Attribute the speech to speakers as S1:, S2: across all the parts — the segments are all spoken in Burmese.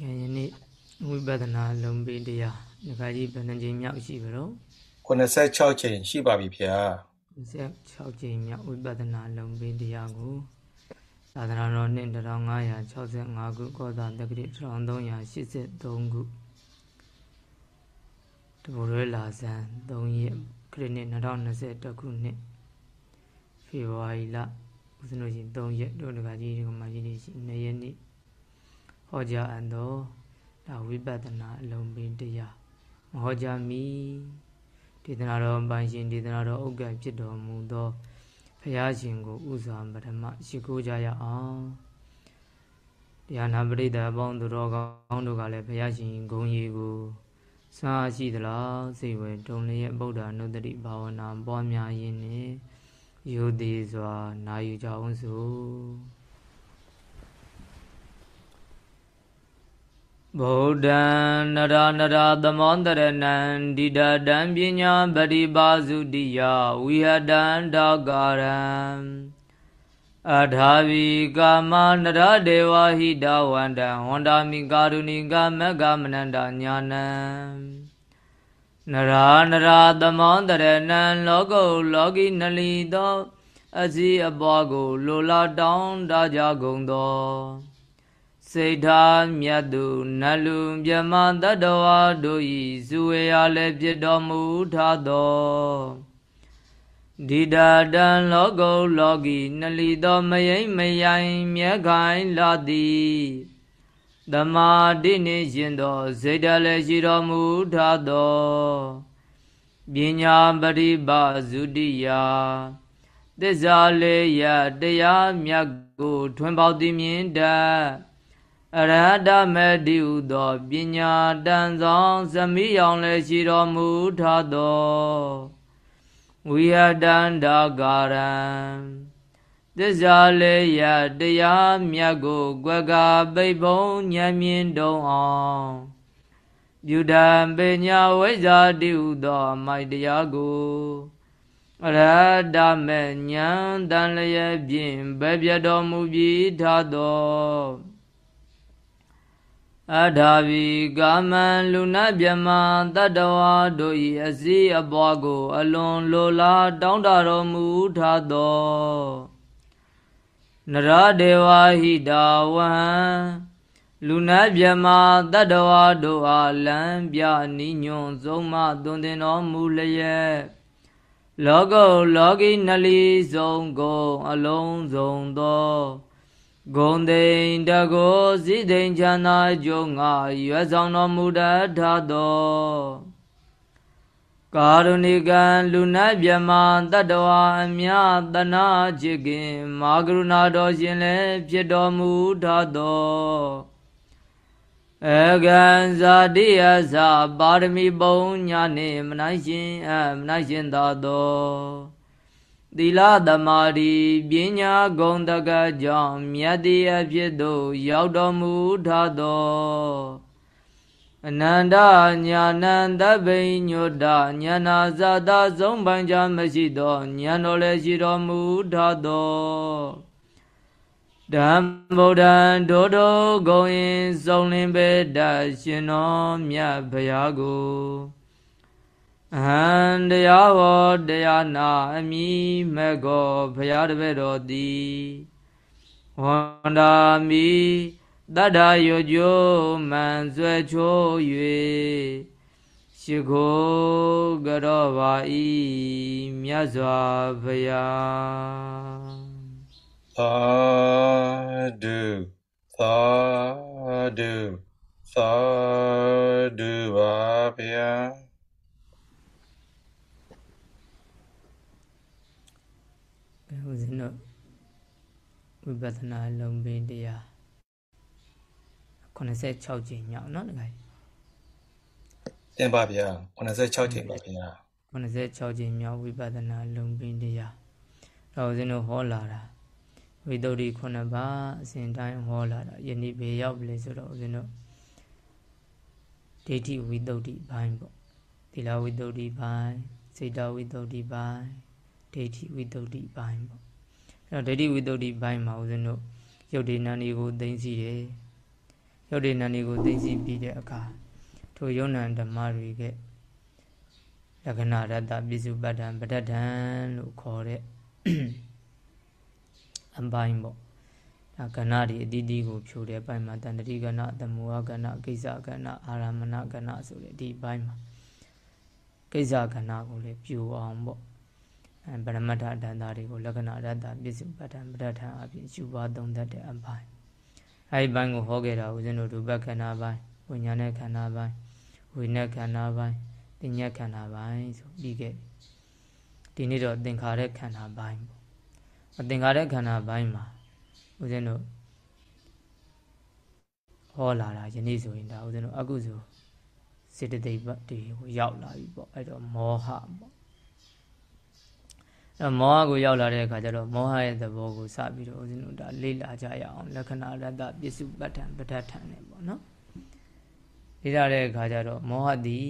S1: ယနေ့ဝိပဿနာလုံးပေးတရားဒီခါကြီးဘယ်နှကြိမ်မြောက်ရှိပါတော့
S2: 86ချိန်ရှိပါပြီဗျာ
S1: 26ကြိမ်မြောက်ဝိပဿနာလုံးပေးတရားကိုသာသနာတော်နှစ်1565ခုကောသာတက္ကတိ1383ခုတဘူရဲလာဇန်3ရက်ခရစ်နှစ်2021ခုနှစ်ဖေဖော်ဝါရီလဦးဇင်းတို့ရှင်3ရက်တို့တကကြီးဒီကမှာကြီးနေရှိ2ရက်နေ့ ဟောကြားအပ်သောဒါဝိပဿနာအလုံးပင်တရားမဟောကြားမီဒေသနာတော်ပိုင်ရှင်ဒေသနာတော်ဥက္ကဋ္ဌဖြစ်တော်မူသောဖရာရှင်ကိုဥစွာပထမရှိခိုးကြရအောင်တရားနာပရိသတ်အပေါင်းသူတော်ကောင်းတို့ကလည်းဖရာရှင်ဂုံရီကိုစာရှိသလားစိတ်ဝဲတုံလျက်ဗုဒ္ဓနုတ္တိဘာဝနာပွားများရင်းနှင့်ယုသေးစွာနာယူကြအောင်စို့ ဗုဒ္ဓံနရနရသမောတရဏံဒိဋ္ဌတံပညာပရိပါစုတိယဝိဟတံဒါကာရံအထာဝီကာမနရဒေဝဟိတဝန္တံဝန္တာမိကာရုဏိကမက္ကမနန္တညာနံနရာနရာသမောတရဏံလောကုလောကီနလီသောအစည်းအပွားကိုလိုလာတောင်းတကြကုန်သော စိတ်ထားမြတ်သူနလူမြမတတ္တဝါတို့ဤဇူဝေရလည်းဖြစ်တော်မူထသောဒီတာတံလောကုလောကီနလီသောမယိမ့်မယိုင်မြဲခိုင်လာသည်သမာတိနှင့်ရှင်သောစိတ်တလည်းရှိတော်မူထသောပညာပရိပါဇုတိယသစ္စာလေးရတရားမြတ်ကိုထွန်းပေါသည်မြင်တတ် အရဟတမေတိဟုသောပညာတန်ဆောင်သမိယောင်လည်းရှိတော်မူထသောဝိဟတန္တာကာရံသစ္စာလေးရတရားမြတ်ကိုကွက်ကပိတ်ပုံဉာဏ်မြင်တုံအောင်ပြုတံပညာဝိဇ္ဇာတိဟုသောမိုက်တရားကိုအရဟတမေဉာဏ်တန်လျက်ဖြင့်ဘယ်ပြတော်မူပြီးထသော အထာဝီကာမံလူနာမြမတတ္တဝါတို့၏အစည်းအပွားကို အလွန်လိုလားတောင်းတတော်မူထသောနရဒေဝဟိတာဝံလူနာမြမတတ္တဝါတို့အားလံပြနိညွန်ဆုံးမသွန်သင်တော်မူလျက်လောကုလောကီနလီဆုံးကုန်အလုံးစုံသော ဂုံသိန်တကောစည်းသိန်ချမ်းသာကြုံငါရွယ်ဆောင်တော်မူတတ်သောကာရုဏိကံလူနတ်မြမတတ္တဝါအမြတနာချစ်ခင်မာကရုဏာတော်ရှင်လည်းဖြစ်တော်မူထသောအကံဇာတိယသပါရမီပုံညာနှင့်မနိုင်ရှင်အမနိုင်ရှင်သာသော သီလသမာဓိပညာဂုဏ်တကကြောင့်မြတ်တိအဖြစ်သို့ရောက်တော်မူထသောအနန္တညာဏံတပိညုတညာနာဇာတာဆုံးပန်ကြမရှိသောညာတော်လည်းရှိတော်မူထသောဓမ္မဗုဒ္ဓံဒိုဒိုဂုံရင်စုံလင်ပေတရှင်တော်မြတ်ဘုရားကို အဟံတရားဟောတရားနာအမိမေကောဘုရားတပည့်တော်သည်ဝန္တာမိတတ္ထာယုကျိုးမံဆွဲချိုး၍ရှိခိုးကြောပါဤမြတ်စွာဘုရား
S2: သာဓုသာဓုသာဓုပါဗျာ
S1: ဦးဇင်းတို့ဝိပဿနာလုံးပင်တရား86ကြိမ်မြောက်เนาะတခါ
S2: တင်ပါဗျာ86ကြိမ်ပါဗျာ
S1: 86ကြိမ်မြောက်ဝိပဿနာလုံးပင်တရားတော့ဦးဇင်းတို့ဟောလာတာဝိသုဒ္ဓိ9ပါးအစဉ်တိုင်းဟောလာတာယနေ့ဘေရောက်ပြီလေဆိုတော့ဦးဇင်းတို့ဒိဋ္ဌိဝိသုဒ္ဓိဘိုင်းပေါ့သီလဝိသုဒ္ဓိဘိုင်းစေတဝိသုဒ္ဓိဘိုင်း ဒိဋ္ဌိဝိတ္တုဘိုင်းပေါ့အဲ့တော့ဒိဋ္ဌိဝိတ္တုဘိုင်းမှာဦးဇင်းတို့ယုတ်ဒီနန္ဒီကိုသိသိတယ်ရုပ်တည်နာနေကိုသိသိပြီးတဲ့အခါထိုယုံနံဓမ္မတွေကလက္ခဏာရတ္တပိစုပတ္တံပဋ္ဌံလို့ခေါ်တဲ့အပိုင်းပေါ့ဒါကဏ္ဍဒီအတိတိကိုဖြိုတဲ့အပိုင်းမှာတန်တတိကဏ္ဍသမုဟကဏ္ဍကိစ္စကဏ္ဍအာရမဏကဏ္ဍဆိုတဲ့ဒီဘိုင်းမှာကိစ္စကဏ္ဍကိုလည်းပြိုအောင်ပေါ့အဲ ပရမတ္ထဒန္တာတွေကိုလက္ခဏာရတ္တပစ္စုပ္ပတ္တပဋ္ဌာန်အပြင်ယူပါသုံးတတ်တဲ့အပိုင်းအဲဒီဘိုင်းကိုဟောခဲ့တာဦးဇင်းတို့ဒုပခန္ဓာပိုင်းဝိညာဉ်နဲ့ခန္ဓာပိုင်းဝိညာဉ်ခန္ဓာပိုင်းတင်ညက်ခန္ဓာပိုင်းဆိုပြီးခဲ့ဒီနေ့တော့သင်္ခါရခန္ဓာပိုင်းပေါ့အသင်္ခါရခန္ဓာပိုင်းမှာဦးဇင်းတို့ဟောလာတာယနေ့ဆိုရင်ဒါဦးဇင်းတို့အကုသိုလ်စေတသိက်တွေကိုရောက်လာပြီပေါ့အဲ့တော့မောဟပေါ့ အဲ့မောဟကိုရောက်လာတဲ့အခါကျတော့မောဟရဲ့သဘောကိုစပြီးတော့ဦးဇင်းတို့ဒါလေ့လာကြရအောင်လက္ခဏာရတ္တပစ္စုပ္ပတ္ထံပဋ္ဌာန်နဲ့ပေါ့နော်လေ့လာတဲ့အခါကျတော့မောဟသည်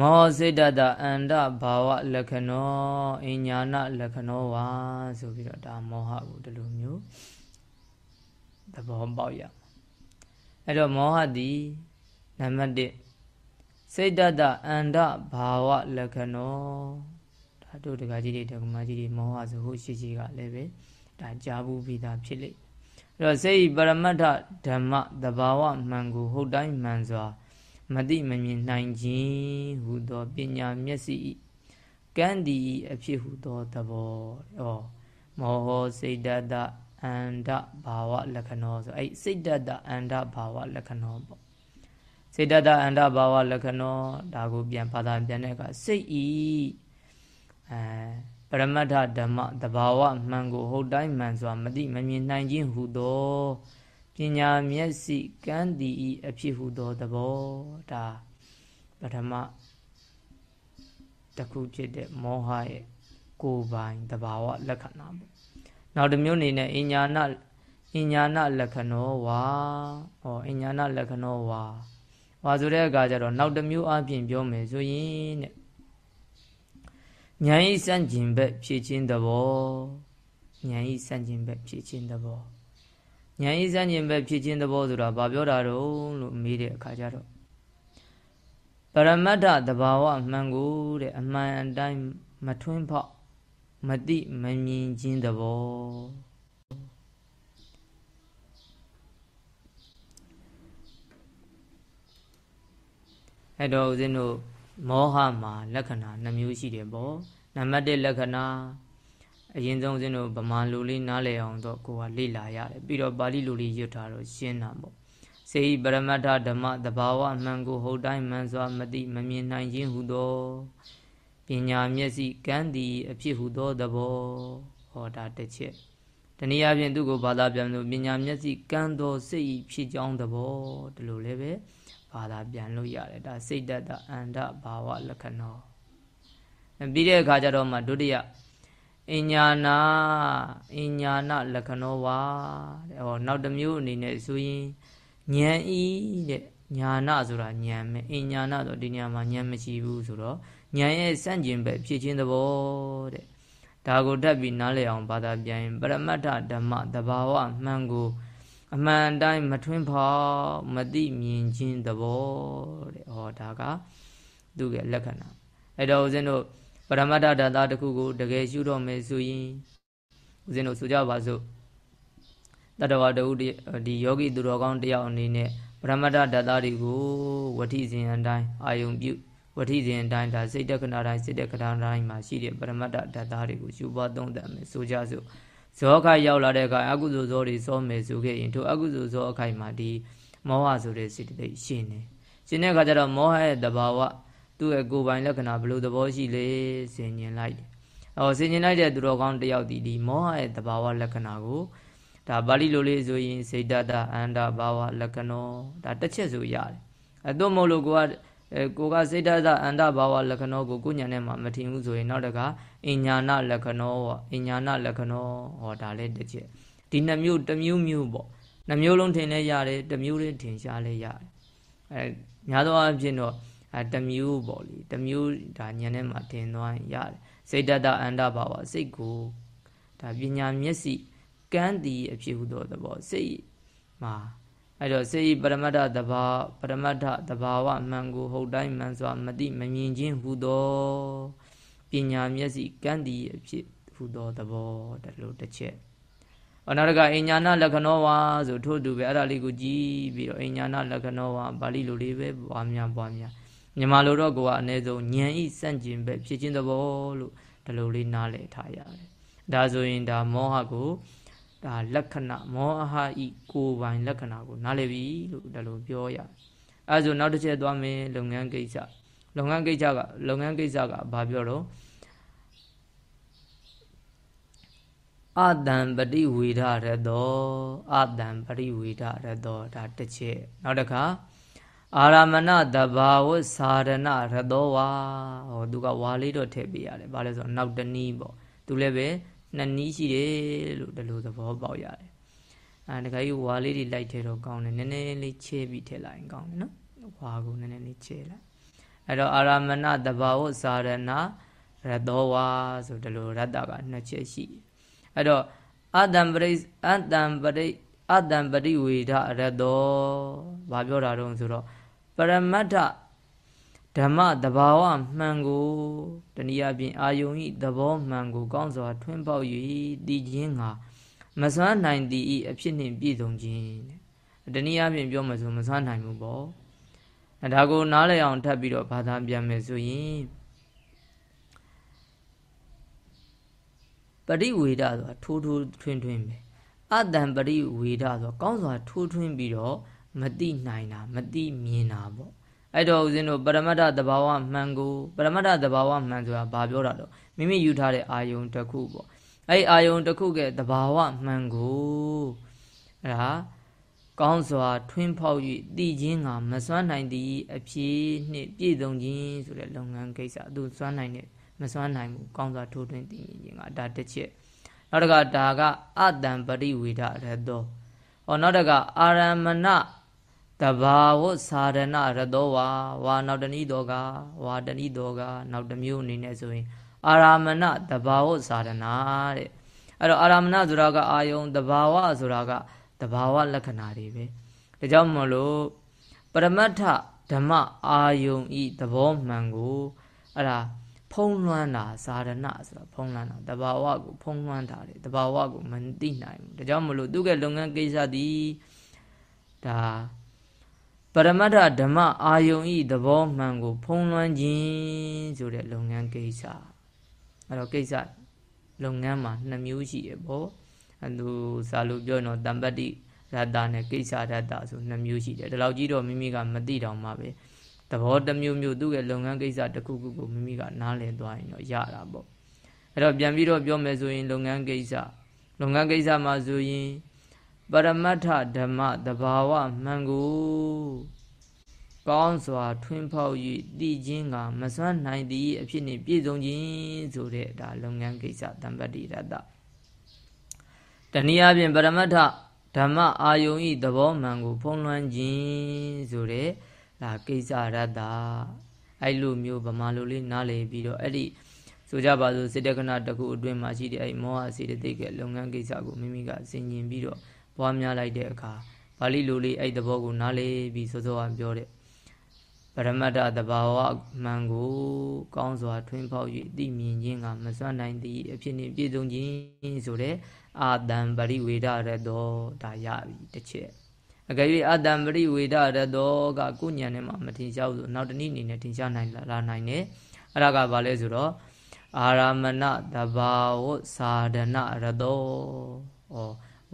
S1: မောစိတ္တတအန္တဘာဝလက္ခဏောအညာဏလက္ခဏောဝါဆိုပြီးတော့ဒါမောဟကိုဒီလိုမျိုးသဘောပေါက်ရအဲ့တော့မောဟသည်နံပါတ်1 စိတ္တတအန္တဘာဝလက္ခဏောဒါတို့တကကြီးတွေတကမကြီးတွေမောဟဆိုဟုတ်ရှိရှိကလည်းပဲဒါကြားဘူးပြီးသားဖြစ်လိမ့်အဲ့တော့စိတ်ပရမတ္ထဓမ္မသဘာဝမှန်ကိုဟုတ်တိုင်းမှန်စွာမတိမမြင်နိုင်ခြင်းဟူသောပညာမျက်စိကံဒီအဖြစ်ဟူသောသဘောဩမောဟစိတ်တတအန္တဘာဝလက္ခဏောဆိုအဲ့စိတ်တတအန္တဘာဝလက္ခဏောပေါ့ စိတ်တတအန္တဘာဝလက္ခဏောဒါကိုပြန်ဘာသာပြန်တဲ့အခါစိတ်ဤအဲပရမတ္ထဓမ္မတဘာဝမှန်ကိုဟုတ်တိုင်းမှန်စွာမတိမမြင်နိုင်ခြင်းဟူသောပညာမျက်စိကန်းတည်ဤအဖြစ်ဟုသောသဘောဒါပထမတစ်ခုဖြစ်တဲ့မောဟရဲ့ကိုယ်ပိုင်တဘာဝလက္ခဏာပေါ့နောက်တစ်မျိုးအနေနဲ့အညာဏအညာဏလက္ခဏောဝါဟောအညာဏလက္ခဏောဝါ ဝါဆိုတဲ့အခါကျတော့နောက်တစ်မျိုးအပြင်ပြောမယ်ဆိုရင်တဲ့ဉာဏ်ဤစန့်ကျင်ဘက်ဖြည့်ခြင်းသဘောဉာဏ်ဤစန့်ကျင်ဘက်ဖြည့်ခြင်းသဘောဉာဏ်ဤစံကျင်ပဲဖြစ်ခြင်းသဘောဆိုတာဘာပြောတာတော့လို့မေးတဲ့အခါကျတော့ပရမတ္ထသဘာဝမှန်ကိုတဲ့အမှန်အတိုင်းမထွင်းဖောက်မတိမမြင်ခြင်းသဘော အဲ့တော့ဦးဇင်းတို့မောဟမှာလက္ခဏာနှမျိုးရှိတယ်ပေါ့နံပါတ်1လက္ခဏာအရင်ဆုံးစင်းတို့ဗမာလူလေးနားလည်အောင်တော့ကိုကလေ့လာရတယ်ပြီးတော့ပါဠိလူလေးရွတ်ထားတော့ရှင်းတာပေါ့စေဟိပရမတ္ထဓမ္မတဘာဝမှန်ကိုဟုတ်တိုင်းမှန်စွာမသိမမြင်နိုင်ခြင်းဟုသောပညာမျက်စိကန်းသည်အဖြစ်ဟုသောသဘောဟောတာတစ်ချက်တနည်းအားဖြင့်သူ့ကိုဘာသာပြန်လို့ပညာမျက်စိကန်းသောစိတ်ဖြစ်ကြောင်းသဘောဒီလိုလည်းပဲ ဘာသာပြန်လို့ရတယ်ဒါစိတ်တတအန္တဘာဝလက္ခဏောပြီးတဲ့အခါကျတော့မှဒုတိယအညာနာအညာနာလက္ခဏောဝါတဲ့ဟောနောက်တစ်မျိုးအနေနဲ့ဆိုရင်ဉာဏ်ဤတဲ့ညာနာဆိုတာဉာဏ်ပဲအညာနာဆိုဒီနေရာမှာဉာဏ်မရှိဘူးဆိုတော့ဉာဏ်ရဲ့စန့်ကျင်ဘက်ဖြစ်ခြင်းသဘောတဲ့ဒါကိုတက်ပြီးနားလည်အောင်ဘာသာပြန်ရင်ပရမတ္ထဓမ္မတဘာဝမှန်ကို အမှန်တိုင်းမထွင်းဖော်မသိမြင်ခြင်းသဘောတဲ့ဟောဒါကသူ့ရဲ့လက္ခဏာအဲ့တော့ဦးဇင်းတို့ပရမတ္ထဓာတ်တစ်ခုကိုတကယ်ရှုတော့မယ်ဆိုရင်ဦးဇင်းတို့ဆိုကြပါစို့တတဝတဝဒီယောဂီသူတော်ကောင်းတယောက်အနေနဲ့ပရမတ္ထဓာတ်တွေကိုဝဋ္ဌိစဉ်အတိုင်းအာယုံပြုဝဋ္ဌိစဉ်အတိုင်းဒါစိတ်တက္ကနာတိုင်းစိတ်တက္ကနာတိုင်းမှာရှိတဲ့ပရမတ္ထဓာတ်တွေကိုရှုပွားသုံးသပ်မယ်ဆိုကြစို့ ဇောခိုက်ရောက်လာတဲ့အခါအကုသိုလ်ဇောတွေစောမယ်ဆိုခဲ့ရင်ထိုအကုသိုလ်ဇောအခိုက်မှာဒီမောဟဆိုတဲ့စိတ်တိတ်ရှင်းတယ်ရှင်းတဲ့အခါကျတော့မောဟရဲ့တဘာဝသူ့ရဲ့ကိုယ်ပိုင်လက္ခဏာဘယ်လိုသဘောရှိလဲဆင်ញင်လိုက်တယ်။အော်ဆင်ញင်လိုက်တဲ့သူတော်ကောင်းတယောက်ဒီဒီမောဟရဲ့သဘာဝလက္ခဏာကိုဒါပါဠိလိုလေးဆိုရင်စေတတအန္တဘာဝလက္ခဏောဒါတစ်ချက်ဆိုရတယ်။အဲသို့မဟုတ်လို့ကိုက အဲကိုကစေတတအန္တဘာဝလက္ခဏောကိုကိုညာနဲ့မှမထင်ဘူးဆိုရင်နောက်တကအင်ညာဏလက္ခဏောအင်ညာဏလက္ခဏောဟောဒါလည်းတစ်ချက်ဒီနှမျိုးတစ်မျိုးမျိုးပေါ့နှမျိုးလုံးထင်လဲရတယ်တစ်မျိုးလေးထင်ရှားလဲရတယ်အဲများသောအားဖြင့်တော့အဲတမျိုးပေါ့လေတမျိုးဒါညံထဲမှာတင်သွားရင်ရတယ်စိတ်တတအန္တဘာဝစိတ်ကိုဒါပညာမျက်စိကန်းတီအဖြစ်ဟုသောသဘောစိတ်မှာ အဲ့တော့စိတ်ပရမတ္ထတဘာပရမတ္ထတဘာဝမှန်ကိုဟုတ်တိုင်းမှန်စွာမသိမမြင်ခြင်းဟုသောပညာမျက်စိကန်းတီအဖြစ်ဟုသောသဘောတလို့တစ်ချက်အနာရကအညာနာလက္ခဏောဝါဆိုထို့တူပဲအဲ့ဒါလေးကိုကြည့်ပြီးတော့အညာနာလက္ခဏောဝါပါဠိလိုလေးပဲပွားများပွားများမြန်မာလိုတော့ကိုကအ ਨੇ ဆုံးဉာဏ်ဤစန့်ကျင်ပဲဖြစ်ခြင်းသဘောလို့ဒီလိုလေးနားလည်ထားရတယ်ဒါဆိုရင်ဒါမောဟကို ဒါလက္ခဏာမောဟဤကိုယ်ပိုင်လက္ခဏာကိုနားလည်ပြီလို့ဒါလိုပြောရအဲဆိုနောက်တစ်ချက်သွားမယ်လုပ်ငန်းကိစ္စလုပ်ငန်းကိစ္စကလုပ်ငန်းကိစ္စကဘာပြောတော့အတံပရိဝေဒရတောအတံပရိဝေဒရတောဒါတစ်ချက်နောက်တစ်ခါအာရမဏတဘာဝသာရဏရတောဝါဟောသူကဝါလေးတော့ထည့်ပေးရတယ်ဘာလဲဆိုတော့နောက်တနည်းပေါ့သူလည်းပဲ နှစ်နည်းရှိတယ်လို့ဒီလိုသဘောပေါက်ရတယ်အဲတခါကြီးဝါလေးတွေလိုက်ထဲတော့ကောင်းတယ်နည်းနည်းလေးချဲပြီးထည့်လိုက်ရင်ကောင်းတယ်နော်ဝါကိုနည်းနည်းလေးချဲလိုက်အဲ့တော့အာရမဏတဘာဝသာရဏရတောဝါဆိုဒီလိုရတ္တကနှစ်ချက်ရှိတယ်အဲ့တော့အတံပရိအတံပရိအတံပရိဝေဒရတောဘာပြောတာတုံးဆိုတော့ပရမတ္ထ ဓမ္မတဘာဝမှန်ကိုတနည်းအားဖြင့်အာယုံဤသဘောမှန်ကိုကောင်းစွာထွန်းပေါက်၍တည်ခြင်းငါမစွမ်းနိုင်သည်ဤအဖြစ်နှင့်ပြည့်စုံခြင်းတနည်းအားဖြင့်ပြောမှဆိုမစွမ်းနိုင်ဘူးပေါ့ဒါကိုနားလည်အောင်ထပ်ပြီးတော့ဘာသာပြန်မယ်ဆိုရင်ပရိဝေဒဆိုတာထိုးထိုးထွင်းထွင်းပဲအတံပရိဝေဒဆိုကောင်းစွာထိုးထွင်းပြီးတော့မတိနိုင်တာမတိမြင်တာပေါ့ အဲ့တော့ဦးဇင်းတို့ပရမတ္ထသဘာဝမှန်ကိုပရမတ္ထသဘာဝမှန်ဆိုတာဘာပြောတာတော့မိမိယူထားတဲ့အာယုံတစ်ခုပေါ့အဲ့အာယုံတစ်ခုကသဘာဝမှန်ကိုအဲ့ဒါကောင်းစွာထွင်းဖောက်၍တည်ခြင်းကမစွမ်းနိုင်သည့်အဖြစ်နှင့်ပြည့်စုံခြင်းဆိုတဲ့လုပ်ငန်းကိစ္စသူစွမ်းနိုင်တဲ့မစွမ်းနိုင်ဘူးကောင်းစွာထိုးထွင်းတည်ခြင်းကဒါတစ်ချက်နောက်တစ်ခါဒါကအတံပရိဝေဒရတောဟောနောက်တစ်ခါအာရမဏ တဘာဝသာရဏရတောဝါဝါနောက်တနည်းတော်ကဝါတနည်းတော်ကနောက်တစ်မျိုးအနေနဲ့ဆိုရင် အာရမဏတဘာဝသာရဏတဲ့အဲ့တော့အာရမဏဆိုတာကအာယုံတဘာဝဆိုတာကတဘာဝလက္ခဏာတွေပဲဒါကြောင့်မလို့ပရမတ္ထဓမ္မအာယုံဤသဘောမှန်ကိုအဲ့ဒါဖုံးလွှမ်းတာဇာရဏဆိုတာဖုံးလွှမ်းတာတဘာဝကိုဖုံးလွှမ်းတာတယ်တဘာဝကိုမသိနိုင်ဘူးဒါကြောင့်မလို့သူကလုပ်ငန်းကိစ္စသည်ဒါ ပရမတ္ထဓမ္မအာယုံဤသဘောမှန်ကို ဖုံးလွှမ်းခြင်းဆိုတဲ့လုပ်ငန်းကိစ္စအဲ့တော့ကိစ္စလုပ်ငန်းမှာနှစ်မျိုးရှိတယ်ပေါ့အဲသူဇာလို့ပြောတော့တမ္ပတ္တိရတ္တနဲ့ကိစ္စရတ္တဆိုနှစ်မျိုးရှိတယ်ဒီလောက်ကြီးတော့မိမိကမသိတော့မှပဲသဘောတစ်မျိုးမျိုးသူ့ရဲ့လုပ်ငန်းကိစ္စတစ်ခုခုကိုမိမိကနားလည်သွားရင်တော့ရတာပေါ့အဲ့တော့ပြန်ပြီးတော့ပြောမယ်ဆိုရင်လုပ်ငန်းကိစ္စလုပ်ငန်းကိစ္စမှာဆိုရင်ပရမတ္ထဓမ္မတဘာဝမှန်ကို ကောင်းစွာထွန်းဖောက်၍တည်ခြင်းကမစွမ်းနိုင်သည့်အဖြစ်နှင့်ပြည့်စုံခြင်းဆိုတဲ့ဒါလုပ်ငန်းကိစ္စတံပတ္တိရတ္တတနည်းအားဖြင့်ပရမတ္ထဓမ္မအာယုံဤသဘောမှန်ကိုဖုံးလွှမ်းခြင်းဆိုတဲ့ဒါကိစ္စရတ္တအဲ့လိုမျိုးဗမာလိုလေးနားလည်ပြီးတော့အဲ့ဒီဆိုကြပါစို့စေတကနာတစ်ခုအတွင်းမှာရှိတဲ့အဲ့မောဟစေတသိက်ကလုပ်ငန်းကိစ္စကိုမိမိကဆင်ញင်ပြီးတော့ပွားများလိုက်တဲ့အခါပါဠိလိုလေးအဲ့သဘောကိုနားလည်ပြီးစောစောကပြောတဲ့ ပရမတ္ထတဘာဝမှန်ကိုကောင်းစွာထွန်းဖောက်၍သိမြင်ခြင်းကမစွမ်းနိုင်သည့်အဖြစ်နှင့်ပြည့်စုံခြင်းဆိုတဲ့အာတံပရိဝေဒရတောဒါရပြီတစ်ချက်အကယ်၍အတံပရိဝေဒရတောကကိုညံထဲမှာမထင်ရှားဘူးဆိုနောက်တနည်းအနေနဲ့ထင်ရှားနိုင်လာနိုင်တယ်အဲ့ဒါကဘာလဲဆိုတော့အာရမဏတဘာဝသာဒနာရတောဩ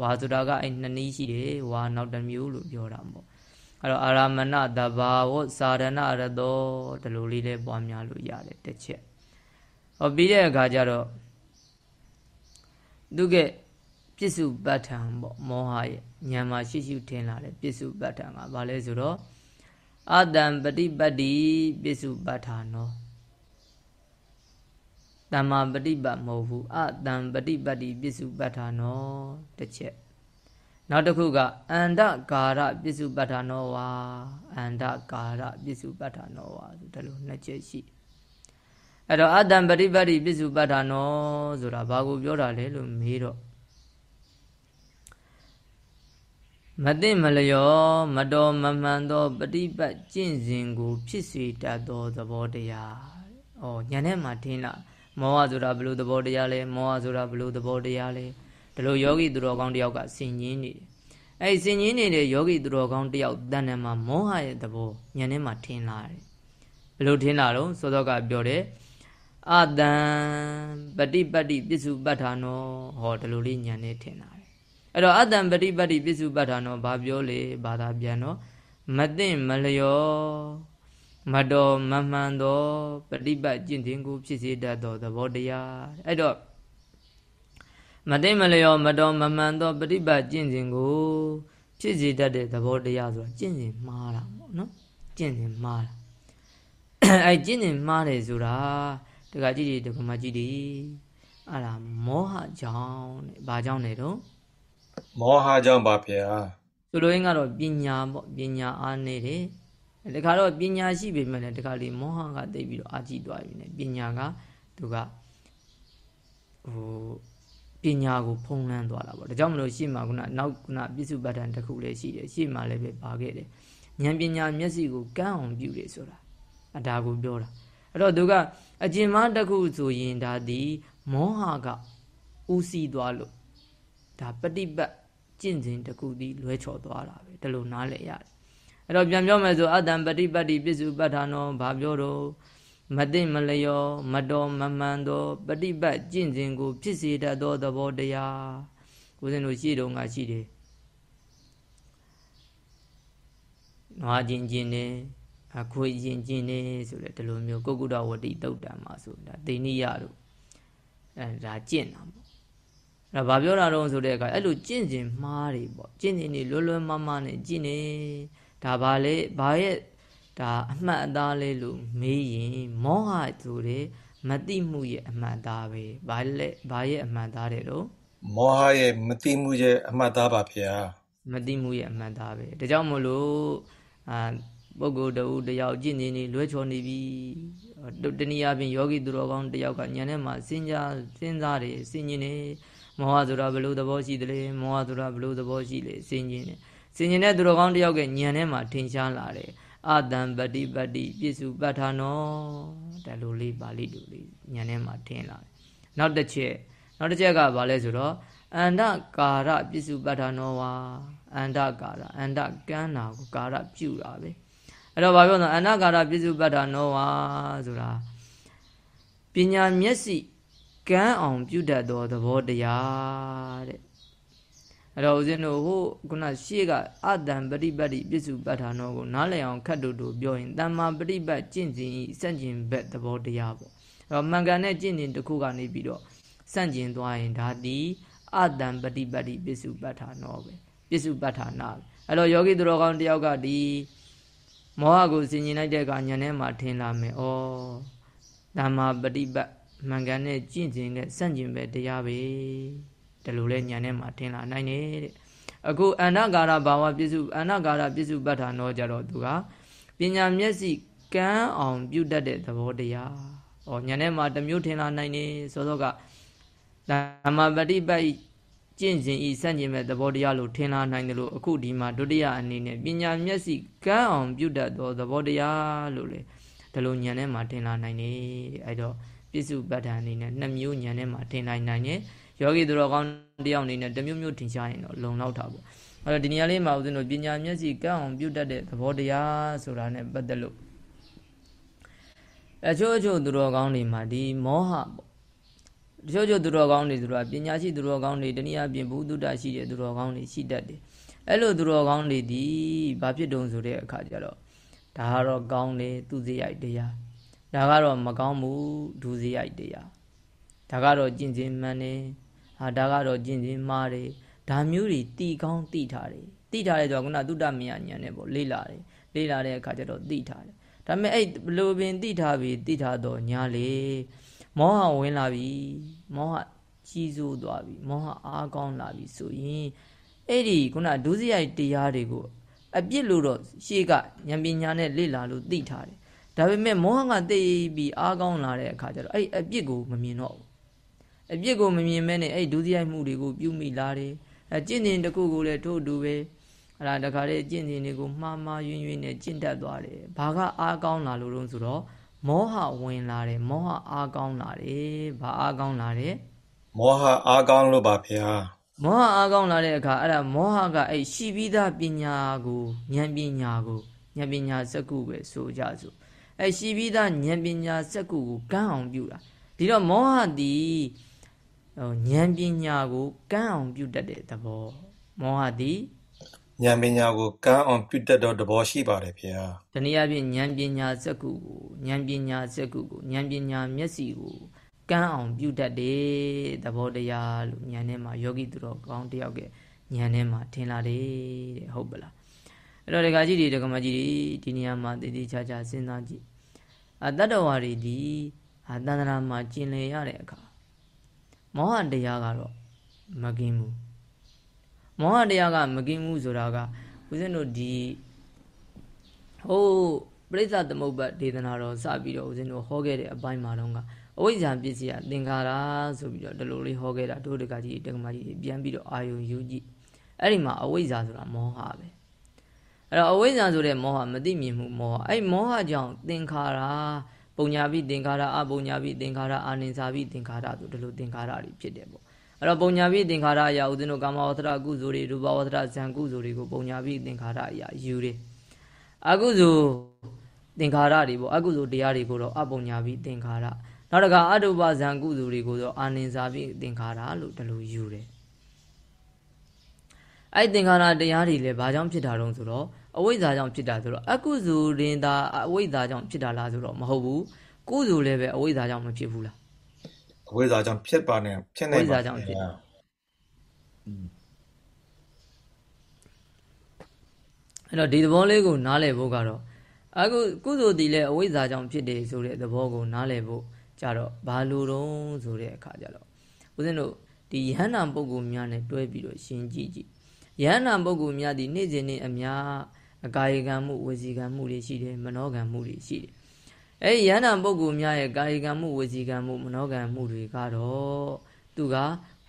S1: ဝါဆိုတာကအဲ့နှစ်နည်းရှိတယ်ဝါနောက်တစ်မျိုးလို့ပြောတာပေါ့ အဲ့တော့အာရမဏတဘာဝသာဒနာရတောဒီလိုလေးလေးပွားများလို့ရတယ်တစ်ချက်ဟောပြီးတဲ့အခါကျတော့သူကပစ္စုပ္ပတ္ထံပေါ့မောဟရဲ့ဉာဏ်မှာရှိရှိထင်လာတယ်ပစ္စုပ္ပတ္ထံကဘာလဲဆိုတော့အတံပฏิပတ္တိပစ္စုပ္ပတ္ထာနောတမ္မာပฏิပတ်မဟုတ်ဘူးအတံပฏิပတ္တိပစ္စုပ္ပတ္ထာနောတစ်ချက် နောက်တစ်ခုကအန္တကာရပစ္စုပ္ပတ္ထာနောဝါအန္တကာရပစ္စုပ္ပတ္ထာနောဝါဆိုဒါလိုနှစ်ချက်ရှိအဲ့တော့အတံပฏิပတ္တိပစ္စုပ္ပတ္ထာနောဆိုတာဘာကိုပြောတာလဲလို့မေးတော့မသိမလျောမတော်မမှန်သောပฏิပတ်ကျင့်စဉ်ကိုဖြစ်စေတတ်သောသဘောတရား။ဩညာထဲမှာထင်လာမောဟဆိုတာဘလို့သဘောတရားလဲမောဟဆိုတာဘလို့သဘောတရားလဲ ဒီလိုယောဂီသူတော်ကောင်းတယောက်ကဆင်ញင်းနေတယ်။အဲ့ဆင်ញင်းနေတဲ့ယောဂီသူတော်ကောင်းတယောက်တဏ္ဍာမှာမောဟရဲ့သဘောညာထဲမှာထင်လာတယ်။ဘလို့ထင်လာတော့စောစောကပြောတယ်အတံပฏิပတ်တိပစ္စုပ္ပတ္ထာနောဟောဒီလိုလေးညာနဲ့ထင်လာအဲ့တော့အတ္တံပฏิပတ်တိပစ္စုပ္ပတ္ထာနောဘာပြောလေဘာသာပြန်တော့မသိမလျောမတော်မမှန်သောပฏิပတ်ကျင့်ခြင်းကိုဖြစ်စေတတ်သောသဘောတရားအဲ့တော့ မသိမလျောမတော်မမှန်သောပฏิပတ်ကျင့်ခြင်းကိုဖြစ်စေတတ်တဲ့သဘောတရားဆိုတာကျင့်စဉ်မှားတာပေါ့နော်ကျင့်စဉ်မှားတာအဲ့ကျင့်စဉ်မှားတယ်ဆိုတာတခါကြည့်ဒီတခါမှကြည့်ဒီအဲ့ဒါမောဟကြောင့်တဲ့ဘာကြောင့်လဲတော့
S2: မောဟကြောင့်ပါဗျာ
S1: ဆိုလိုရင်းကတော့ပညာပေါ့ပညာအားနေတယ်တခါတော့ပညာရှိပေမဲ့လည်းတခါလေမောဟကတိတ်ပြီးတော့အာကြည့်သွားပြီねပညာကသူကဟို ပညာကိုဖုံးလန်းသွားတာပေါ့ဒါကြောင့်မလို့ရှေ့မှာခုနနောက်ခုနပြစ္စုပ္ပတ္တန်တစ်ခုလည်းရှိတယ်ရှေ့မှာလည်းပဲပါခဲ့တယ်ဉာဏ်ပညာမျက်စိကိုကန်းအောင်ပြုတယ်ဆိုတာအဒါကိုပြောတာအဲ့တော့သူကအကျဉ်းမတစ်ခုဆိုရင်ဒါဒီမောဟကဥစီသွားလို့ဒါပฏิပတ်ကျင့်စဉ်တစ်ခုတည်းလွဲချော်သွားတာပဲဒီလိုနားလည်ရတယ်အဲ့တော့ပြန်ပြောမယ်ဆိုအတ္တံပฏิပတ်တိပစ္စုပ္ပတ္ထာနောဘာပြောတော့ မသိမလျောမတော်မမှန်သောပฏิပတ်ကျင့်စဉ်ကို ဖြစ်စေတတ်သောသဘောတရားကိုယ်စင်တို့ရှိတုန်းကရှိတယ်နွားကျင်ကျင်နေအခွေကျင်ကျင်နေဆိုတဲ့ဒီလိုမျိုးကုက္ကုတဝတိတုတ်တံမှာဆိုတာဒိဏိယတို့အဲဒါကျင့်တာပေါ့အဲ့ဒါဘာပြောတာတော့ဆိုတဲ့အခါအဲ့လိုကျင့်စဉ်မှားတွေပေါ့ကျင့်စဉ်တွေလွယ်လွယ်မမနဲ့ကျင့်နေဒါဘာလဲဘာရဲ့ ဒါအမှတ်အသားလဲလို့မေးရင်မောဟဆိုတဲ့မတိမှုရဲ့အမှတ်သားပဲဘာလဲဘာရဲ့အမှတ်သားတဲ့တော့
S2: မောဟရဲ့မတိမှုရဲ့အမှတ်သားပါဗျာ
S1: မတိမှုရဲ့အမှတ်သားပဲဒါကြောင့်မလို့အာပုဂ္ဂိုလ်တူတယောက်ကျင့်နေနေလွဲချော်နေပြီတနည်းအားဖြင့်ယောဂီသူတော်ကောင်းတယောက်ကညနေမှာစဉ်းစားစဉ်းစားတယ်စဉ်းကျင်နေမောဟဆိုတာဘလို့သဘောရှိတယ်လဲမောဟဆိုတာဘလို့သဘောရှိလဲစဉ်းကျင်တယ်စဉ်းကျင်တဲ့သူတော်ကောင်းတယောက်ကညံထဲမှာထင်ရှားလာတယ် အတံပတိပတိပြစ္စုပ္ပထာနောဒါလိုလေးပါဠိလိုလေးညံထဲမှာထင်လာတယ်နောက်တစ်ချက်နောက်တစ်ချက်ကဘာလဲဆိုတော့အန္တကာရပြစ္စုပ္ပထာနောဝါအန္တကာရအန္တကန်းနာကိုကာရပြုတာပဲအဲ့တော့ဘာပြောလဲအန္တကာရပြစ္စုပ္ပထာနောဝါဆိုတာပညာမျက်စိကမ်းအောင်ပြုတတ်သောသဘောတရားတဲ့ အဲ့တော့ဦးဇင်းတို့ဟိုခုနရှေ့ကအတံပရိပတ်တိပြစ္စုပတ္ထာနောကိုနားလည်အောင်ခတ်တူတူပြောရင်တမ္မာပရိပတ်ကျင့်စဉ်ဤစန့်ကျင်ဘက်သဘောတရားပေါ့အဲ့တော့မှန်ကန်တဲ့ကျင့်စဉ်တစ်ခုကနေပြီးတော့စန့်ကျင်သွားရင်ဒါသည်အတံပရိပတ်တိပြစ္စုပတ္ထာနောပဲပြစ္စုပတ္ထာနာပဲအဲ့တော့ယောဂီသူတော်ကောင်းတယောက်ကဒီမောဟကိုဆင်ញင်လိုက်တဲ့အခါညံထဲမှာထင်လာမယ်ဩတမ္မာပရိပတ်မှန်ကန်တဲ့ကျင့်စဉ်နဲ့စန့်ကျင်ဘက်တရားပဲ ဒီလိုလဲညာနဲ့မှထင်လာနိုင်တယ်တဲ့အခုအန္တကာရဘာဝပြစ္စုအန္တကာရပြစ္စုပ္ပထာနောကြတော့သူကပညာမျက်စိကန်းအောင်ပြုတတ်တဲ့သဘောတရား။ဩညာနဲ့မှတမျိုးထင်လာနိုင်နေစောစောကဓမ္မပฏิပတ်ကျင့်စဉ်ဤစန့်ကျင်မဲ့သဘောတရားလို့ထင်လာနိုင်တယ်လို့အခုဒီမှာဒုတိယအနေနဲ့ပညာမျက်စိကန်းအောင်ပြုတတ်သောသဘောတရားလို့လေဒီလိုညာနဲ့မှထင်လာနိုင်နေအဲ့တော့ပြစ္စုပ္ပတ္ထအနေနဲ့နှစ်မျိုးဉာဏ်နဲ့မှထင်နိုင်နိုင်ရဲ့ယော ဂီသူတော်ကောင်းတယောက်အနေနဲ့တစ်မျိုးမျိုးထင်ရှားရင်တော့လုံလောက်တာပေါ့အဲ့တော့ဒီနေရာလေးမှာဦးဇင်းတို့ပညာမျက်စိကန့်အောင်ပြုတ်တတ်တဲ့သဘောတရားဆိုတာနဲ့ပတ်သက်လို့အချို့အချို့သူတော်ကောင်းတွေမှာဒီမောဟပေါ့တချို့ချို့သူတော်ကောင်းတွေဆိုတာပညာရှိသူတော်ကောင်းတွေတနည်းအားဖြင့်ဘုဒ္ဓတာရှိတဲ့သူတော်ကောင်းတွေရှိတတ်တယ်အဲ့လိုသူတော်ကောင်းတွေဒီဘာဖြစ်တုံဆိုတဲ့အခါကျတော့ဒါကတော့ကောင်းတယ်သူစရိုက်တရားဒါကတော့မကောင်းဘူးဒူစရိုက်တရားဒါကတော့ကျင့်စဉ်မှန်တယ် ဟာဒါကတော့ကျင့်စဉ်မှားတယ်ဒါမျိုးတွေတီကောင်းတီထားတယ်တီထားတယ်ဆိုတော့ခုနသုတ္တမယညာနဲ့ပေါ့လေးလာတယ်လေးလာတဲ့အခါကျတော့တီထားတယ်ဒါပေမဲ့အဲ့ဘလို့ပင်တိထားပြီတိထားတော့ညာလေမောဟဝင်လာပြီမောဟကြီးစိုးသွားပြီမောဟအားကောင်းလာပြီဆိုရင်အဲ့ဒီခုနဒုစရိုက်တရားတွေကိုအပြစ်လို့တော့ရှေ့ကဉာဏ်ပညာနဲ့လေ့လာလို့သိထားတယ်ဒါပေမဲ့မောဟကသိပြီးအားကောင်းလာတဲ့အခါကျတော့အဲ့အပြစ်ကိုမမြင်တော့ဘူး အပြစ်ကိုမမြင်မဲနဲ့အဲ့ဒုစရိုက်မှုတွေကိုပြုမိလာတယ်အကျင့်တင်တစ်ခုကိုလည်းထို့တူပဲအဲ့ဒါတခါလေကျင့်စဉ်တွေကိုမှားမှားယွင်းယွင်းနဲ့ကျင့်တတ်သွားတယ်ဘာကအားကောင်းလာလို့လို့ဆိုတော့မောဟဝင်လာတယ်မောဟအားကောင်းလာတယ်ဘာအားကောင်းလာတယ်
S2: မောဟအားကောင်းလို့ပါဗျာ
S1: မောဟအားကောင်းလာတဲ့အခါအဲ့ဒါမောဟကအဲ့ရှိပြီးသားပညာကိုဉာဏ်ပညာကိုဉာဏ်ပညာစက္ကုပဲဆိုကြစို့အဲ့ရှိပြီးသားဉာဏ်ပညာစက္ကုကိုကန်းအောင်ပြုတာဒီတော့မောဟသည် ဉာဏ်ပညာကိုကန်းအောင်ပြုတတ်တဲ့သဘောမောဟသည်
S2: ဉာဏ်ပညာကိုကန်းအောင်ပြုတတ်တော့သဘောရှိပါတယ်ဗျာ
S1: တနည်းအားဖြင့်ဉာဏ်ပညာစက္ကုကိုဉာဏ်ပညာစက္ကုကိုဉာဏ်ပညာမျက်စိကိုကန်းအောင်ပြုတတ်တယ်သဘောတရားလို့ဉာဏ်ထဲမှာယောဂီသူတော်ကောင်းတယောက်ကဉာဏ်ထဲမှာထင်လာတယ်တဲ့ဟုတ်ပလားအဲ့တော့ဒကာကြီးတွေဒကာမကြီးတွေဒီနေရာမှာတည်တည်ချာချာစဉ်းစားကြည့်အတ္တဝါတွေဒီအတန္တရာမှာကျင်လည်ရတဲ့အခါ မောဟတရားကတော့မကင်းဘူးမောဟတရားကမကင်းဘူးဆိုတာကဦးဇင်းတို့ဒီဟိုပရိစ္ဆသမုပ္ပတ်ဒေသနာတော်စပြီးတော့ဦးဇင်းတို့ဟောခဲ့တဲ့အပိုင်းမှာတော့ကအဝိဇ္ဇာပစ္စည်းကသင်္ခါရဆိုပြီးတော့ဒီလိုလေးဟောခဲ့တာတို့တကကြီးတက္ကမကြီးပြန်ပြီးတော့အာယုံယူကြည့်အဲ့ဒီမှာအဝိဇ္ဇာဆိုတာမောဟပဲအဲ့တော့အဝိဇ္ဇာဆိုတဲ့မောဟမသိမြင်မှုမောဟအဲ့မောဟကြောင့်သင်္ခါရ ပုံညာပိသင်္ခါရအပုံညာပိသင်္ခါရအာနိစာပိသင်္ခါရဆိုဒီလိုသင်္ခါရတွေဖြစ်တယ်ပေါ့အဲ့တော့ပုံညာပိသင်္ခါရအရာဦးဇင်းတို့ကာမဝတ္တရကုသိုလ်တွေရူပဝတ္တရဇံကုသိုလ်တွေကိုပုံညာပိသင်္ခါရအရာယူတယ်အကုသိုလ်သင်္ခါရတွေပေါ့အကုသိုလ်တရားတွေကိုတော့အပုံညာပိသင်္ခါရနောက်တခါအတုပဇံကုသိုလ်တွေကိုတော့အာနိစာပိသင်္ခါရလို့ဒီလိုယူတယ်အဲ့သင်္ခါရတရားတွေလည်းဘာကြောင့်ဖြစ်တာတုံးဆိုတော့ အဝိဇ္ဇာကြောင့်ဖြစ်တာဆိုတော့အကုသိုလ်ရင်သာအဝိဇ္ဇာကြောင့်ဖြစ်တာလားဆိုတော့မဟုတ်ဘူးကုသိုလ်လည်းပဲအဝိဇ္ဇာကြောင့်မဖြစ်ဘူးလား
S2: အဝိဇ္ဇာကြောင့်ဖြစ်ပါနဲ့ဖြစ်နေပါအဝိဇ္ဇာကြောင့်ဖြစ်
S1: အဲ့တော့ဒီသဘောလေးကိုနားလည်ဖို့ကတော့အခုကုသိုလ်တည်လဲအဝိဇ္ဇာကြောင့်ဖြစ်တယ်ဆိုတဲ့သဘောကိုနားလည်ဖို့ကြတော့ဘာလို့တုံးဆိုတဲ့အခါကြတော့ဦးဇင်းတို့ဒီယဟန္တာပုဂ္ဂိုလ်များနဲ့တွဲပြီးတော့ရှင်းကြည့်ကြည့်ယဟန္တာပုဂ္ဂိုလ်များဒီနေ့စဉ်နေ့အများ အကာယကံမှုဝစီကံမှုတွေရှိတယ်မနောကံမှုတွေရှိတယ်အဲဒီယဟန္တာပုဂ္ဂိုလ်များရဲ့ကာယကံမှုဝစီကံမှုမနောကံမှုတွေကတော့သူက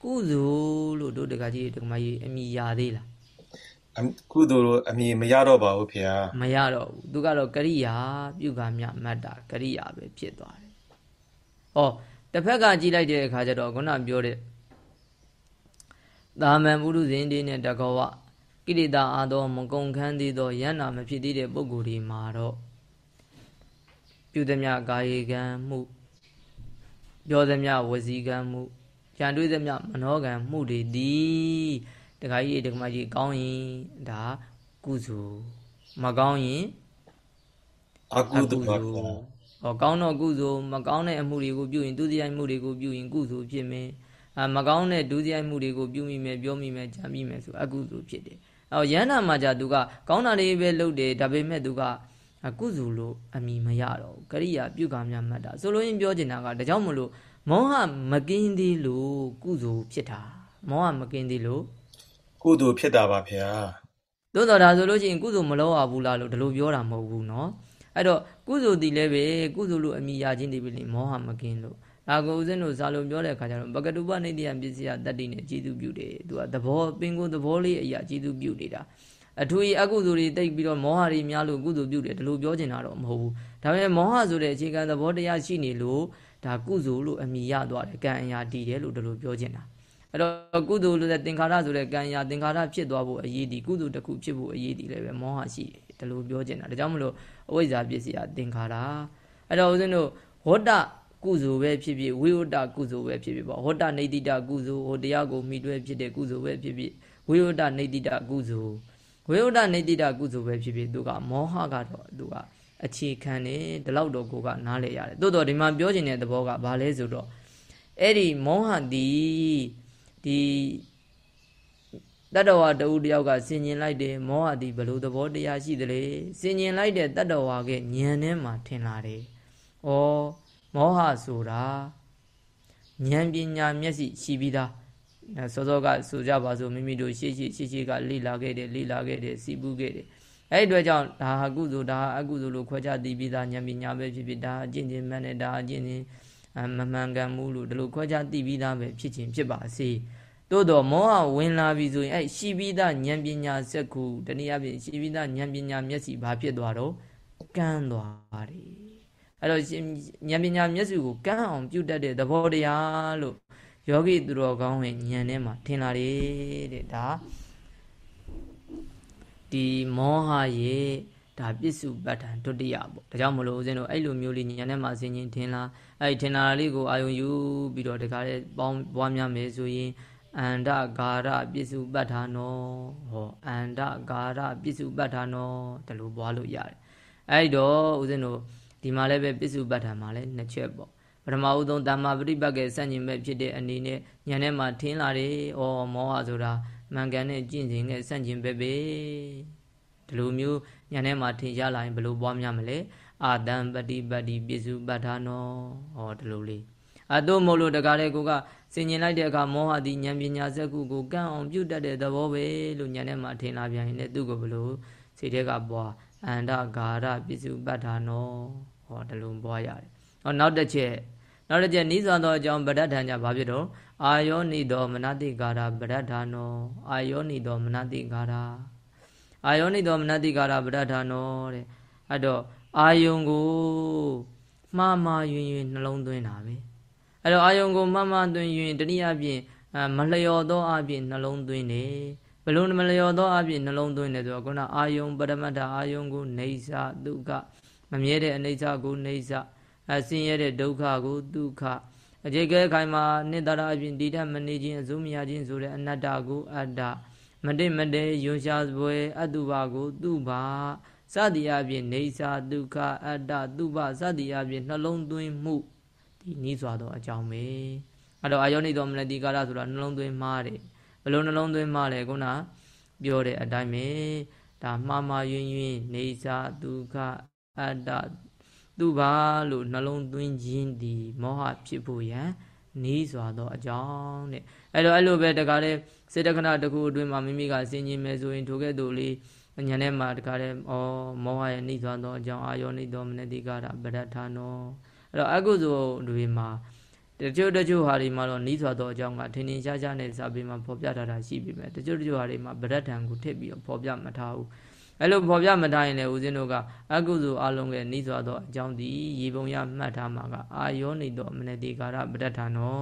S1: ကုသိုလ်လို့တို့တကကြီးတကမကြီးအမိရသေးလား
S2: ကုသိုလ်အမိမရတော့ပါဘူးဖေ။
S1: မရတော့ဘူးသူကတော့ကရိယာပြုကမြမတ်တာကရိယာပဲဖြစ်သွားတယ်။ဟောတစ်ဖက်ကကြည့်လိုက်တဲ့အခါကျတော့ခုနပြောတဲ့သာမန်ပုရုဇဉ်တွေနဲ့တကောဝ ကိရိတာအာသောမကုံခန်းသေးသောယန္နာမဖြစ်သေးတဲ့ပုဂ္ဂိုလ်ဒီမှာတော့ပြုသမျှကာယေကံမှုပြောသမျှဝစီကံမှုကြံတွေးသမျှမနောကံမှုတွေသည်တခါကြီးတခါမကြီးကောင်းရင်ဒါကုသိုလ်မကောင်းရင်
S2: အကုသိုလ်ပါဟော
S1: ကောင်းတော့ကုသိုလ်မကောင်းတဲ့အမှုတွေကိုပြုရင်ဒုတိယမှုတွေကိုပြုရင်ကုသိုလ်ဖြစ်မယ်အမကောင်းတဲ့ဒုစရိုက်မှုတွေကိုပြုမိမယ်ပြောမိမယ်ကြံမိမယ်ဆိုအကုသိုလ်ဖြစ်တယ်။ အော်ယန္နာမှာじゃသူကကောင်းတာလေးပဲလုပ်တယ်ဒါပေမဲ့သူကအကုသိုလ်လို့အမိမရတော့ဘူးကရိယာပြုကများမှတ်တာဆိုလိုရင်းပြောချင်တာကဒါကြောင့်မလို့မောဟမကင်းသေးလို့ကုသိုလ်ဖြစ်တာမောဟမကင်းသေးလို့
S2: ကုသိုလ်ဖြစ်တာပါဗျာ
S1: သို့တော်ဒါဆိုလို့ရှိရင်ကုသိုလ်မလုပ်ရဘူးလားလို့ဒီလိုပြောတာမဟုတ်ဘူးเนาะအဲ့တော့ကုသိုလ်တည်လည်းပဲကုသိုလ်လို့အမိရခြင်းတည်ပြီလေမောဟမကင်းလို့ ဒါကိုဦးဇင်းတို့ဇာလုံးပြောတဲ့အခါကျတော့ပကတုပနိတ္တယပစ္စယတတ္တိနဲ့ကြည်သူပြုတယ်သူကသဘောပင်ကိုသဘောလေးအရာကြည်သူပြုနေတာအထူးကြီးအကုသိုလ်တွေတိတ်ပြီးတော့မောဟတွေများလို့ကုသိုလ်ပြုတယ်ဒီလိုပြောချင်တာတော့မဟုတ်ဘူးဒါပေမဲ့မောဟဆိုတဲ့အခြေခံသဘောတရားရှိနေလို့ဒါကုသိုလ်လို့အမိရသွားတယ်ကံအရာတည်တယ်လို့ဒီလိုပြောချင်တာအဲ့တော့ကုသိုလ်လို့တဲ့သင်္ခါရဆိုတဲ့ကံအရာသင်္ခါရဖြစ်သွားဖို့အရေးဒီကုသိုလ်တစ်ခုဖြစ်ဖို့အရေးဒီလည်းပဲမောဟရှိတယ်ဒီလိုပြောချင်တာဒါကြောင့်မလို့အဝိဇ္ဇာပစ္စည်းအသင်္ခါရအဲ့တော့ဦးဇင်းတို့ဝဋ္တ ကုသိုလ်ပဲဖြစ်ဖြစ်ဝိဝတ္တကုသိုလ်ပဲဖြစ်ဖြစ်ပေါ့ဟောတနေတိတကုသိုလ်ဟိုတရားကိုမိတွဲဖြစ်တဲ့ကုသိုလ်ပဲဖြစ်ဖြစ်ဝိဝတ္တနေတိတကုသိုလ်ဝိဝတ္တနေတိတကုသိုလ်ပဲဖြစ်ဖြစ်သူကမောဟကတော့သူကအခြေခံနေဒီလောက်တော့ကိုကနားလဲရတယ်တိုးတော့ဒီမှာပြောချင်တဲ့သဘောကဘာလဲဆိုတော့အဲ့ဒီမောဟဒီဒီတတ္တဝါတဦးတယောက်ကဆင်ញင်လိုက်တယ်မောဟဒီဘယ်လိုသဘောတရားရှိသလဲဆင်ញင်လိုက်တဲ့တတ္တဝါကဉာဏ်ထဲမှာထင်လာတယ်ဩ မောဟဆိုတာဉာဏ်ပညာမျက်စိရှိပြီးသားစောစောကဆိုကြပါစို့မိမိတို့ရှေ့ရှေ့ရှေ့ရှေ့ကလေ့လာခဲ့တယ်လေ့လာခဲ့တယ်စီးပူးခဲ့တယ်အဲ့ဒီအတွက်ကြောင့်ဒါဟာကုသိုလ်ဒါဟာအကုသိုလ်လို့ခွဲခြားသိပြီးသားဉာဏ်ပညာပဲဖြစ်ဖြစ်ဒါအကျင့်ချင်းမှန်တယ်ဒါအကျင့်ချင်းမမှန်ကန်မှုလို့ဒီလိုခွဲခြားသိပြီးသားပဲဖြစ်ခြင်းဖြစ်ပါစေသို့တော့မောဟဝင်လာပြီဆိုရင်အဲ့ရှိပြီးသားဉာဏ်ပညာစက်ခုတနည်းအားဖြင့်ရှိပြီးသားဉာဏ်ပညာမျက်စိဘာဖြစ်သွားတော့ကန်းသွားတယ် အဲ့တော့ဉာဏ်ပညာမျက်စိကိုကန်းအောင်ပြုတ်တတ်တဲ့သဘောတရားလို့ယောဂီသူတော်ကောင်းရဲ့ဉာဏ်ထဲမှာထင်လာတယ်တဲ့ဒါဒီမောဟရဲ့ဒါပစ္စုပ္ပတ္ထံဒုတိယပေါ့ဒါကြောင့်မလို့ဦးဇင်းတို့အဲ့လိုမျိုးလေးဉာဏ်ထဲမှာဆင်ခြင်ထင်လာအဲ့ထင်လာလေးကိုအာယုံယူပြီးတော့တခါလေပေါင်းပွားများမယ်ဆိုရင်အန္တဂါရပစ္စုပ္ပတ္ထာနောဟောအန္တဂါရပစ္စုပ္ပတ္ထာနောဒါလိုပွားလို့ရတယ်အဲ့တော့ဦးဇင်းတို့ ဒီမှာလည်းပဲပစ္စုပ္ပတ္ထာမှာလည်းနှစ်ချက်ပေါ့ပထမဦးဆုံးတမ္မာပရိပတ်ကစန့်ကျင်မဲ့ဖြစ်တဲ့အနေနဲ့ဉာဏ်ထဲမှာထင်းလာတယ်။ဩမောဟဆိုတာမှန်ကန်တဲ့ကျင့်စဉ်နဲ့စန့်ကျင်ပဲပဲ။ဒီလိုမျိုးဉာဏ်ထဲမှာထင်ရှားလာရင်ဘယ်လိုပွားများမလဲ။အာတံပฏิပတ်တိပိစုပဋ္ဌာနော။ဟောဒီလိုလေး။အတုမို့လို့တကားတဲ့ကိုကစင်ကျင်လိုက်တဲ့အခါမောဟသည်ဉာဏ်ပညာစက်ကူကိုကန့်အောင်ပြုတ်တတ်တဲ့သဘောပဲလို့ဉာဏ်ထဲမှာထင်လာပြန်ရင်လည်းသူ့ကိုဘယ်လိုစိတ်ထဲကပွားအန္တဂါရပိစုပဋ္ဌာနော။ ဟောဒီလိုပွားရတယ်။ဟောနောက်တစ်ချက်နောက်တစ်ချက်နိစွာသောအကြောင်းဗဒ္ဒထံကြဘာဖြစ်တော့အာယောနိသောမနတိကာရဗဒ္ဒဌာနောအာယောနိသောမနတိကာရအာယောနိသောမနတိကာရဗဒ္ဒဌာနောတဲ့အဲ့တော့အာယုံကိုမှားမှားယွင်ယွင်နှလုံးသွင်းတာပဲအဲ့တော့အာယုံကိုမှားမှားသွင်းယွင်တနည်းအားဖြင့်မလျော်သောအပြင်နှလုံးသွင်းတယ်ဘလုံးမလျော်သောအပြင်နှလုံးသွင်းတယ်ဆိုတော့ခုနအာယုံပရမတ္ထအာယုံကိုနေစာဒုက္ခ မမြဲတဲ့အနေစာကိုနေစာအဆင်းရဲတဲ့ဒုက္ခကိုဒုက္ခအခြေခဲခိုင်မှာနိတ္တရာအပြင်တည်တတ်မနေခြင်းအစုမရခြင်းဆိုတဲ့အနတ္တကိုအတ္တမတိမတေယွန်ရှားပွဲအတုပါကိုသူပါစသည်အပြင်နေစာဒုက္ခအတ္တသူပါစသည်အပြင်နှလုံးသွင်းမှုဒီနည်းစွာသောအကြောင်းပဲအဲ့တော့အာယောနိတော်မနတိကာရဆိုတာနှလုံးသွင်းမှားတယ်ဘလို့နှလုံးသွင်းမှားလဲခုနပြောတဲ့အတိုင်းပဲဒါမှားမှားယွင်းယွင်းနေစာဒုက္ခ အတ္တသူပါလို့နှလုံးသွင်းခြင်းဒီမောဟဖြစ်ဖို့ရန်နီးစွာသောအကြောင်းတဲ့အဲ့တော့အဲ့လိုပဲတကားတဲ့စေတခဏတစ်ခုအတွင်းမှာမိမိကဆင်ခြင်မယ်ဆိုရင်ထိုကဲ့သို့လေးဉာဏ်ထဲမှာတကားတဲ့ဩမောဟရဲ့နှိစွာသောအကြောင်းအာယောနှိသောမနတိကာရပရဋ္ဌာနောအဲ့တော့အကုသိုလ်တွေမှာတချို့တချို့ဟာတွေမှာတော့နှီးစွာသောအကြောင်းကထင်ထင်ရှားရှားနဲ့စာပေမှာဖော်ပြထားတာရှိပြီပဲတချို့တချို့ဟာတွေမှာဗရဒ္ဓံကိုထည့်ပြီးတော့ဖော်ပြမထားဘူး အဲ့လိုဖော်ပြမထားရင်လည်းဦးဇင်းတို့ကအကုသိုလ်အလုံးရဲ့နှိစွာသောအကြောင်းဒီရေပုံရမှတ်ထားမှာကအာယောနိသောမနတိကာရပဋ္ဌာနော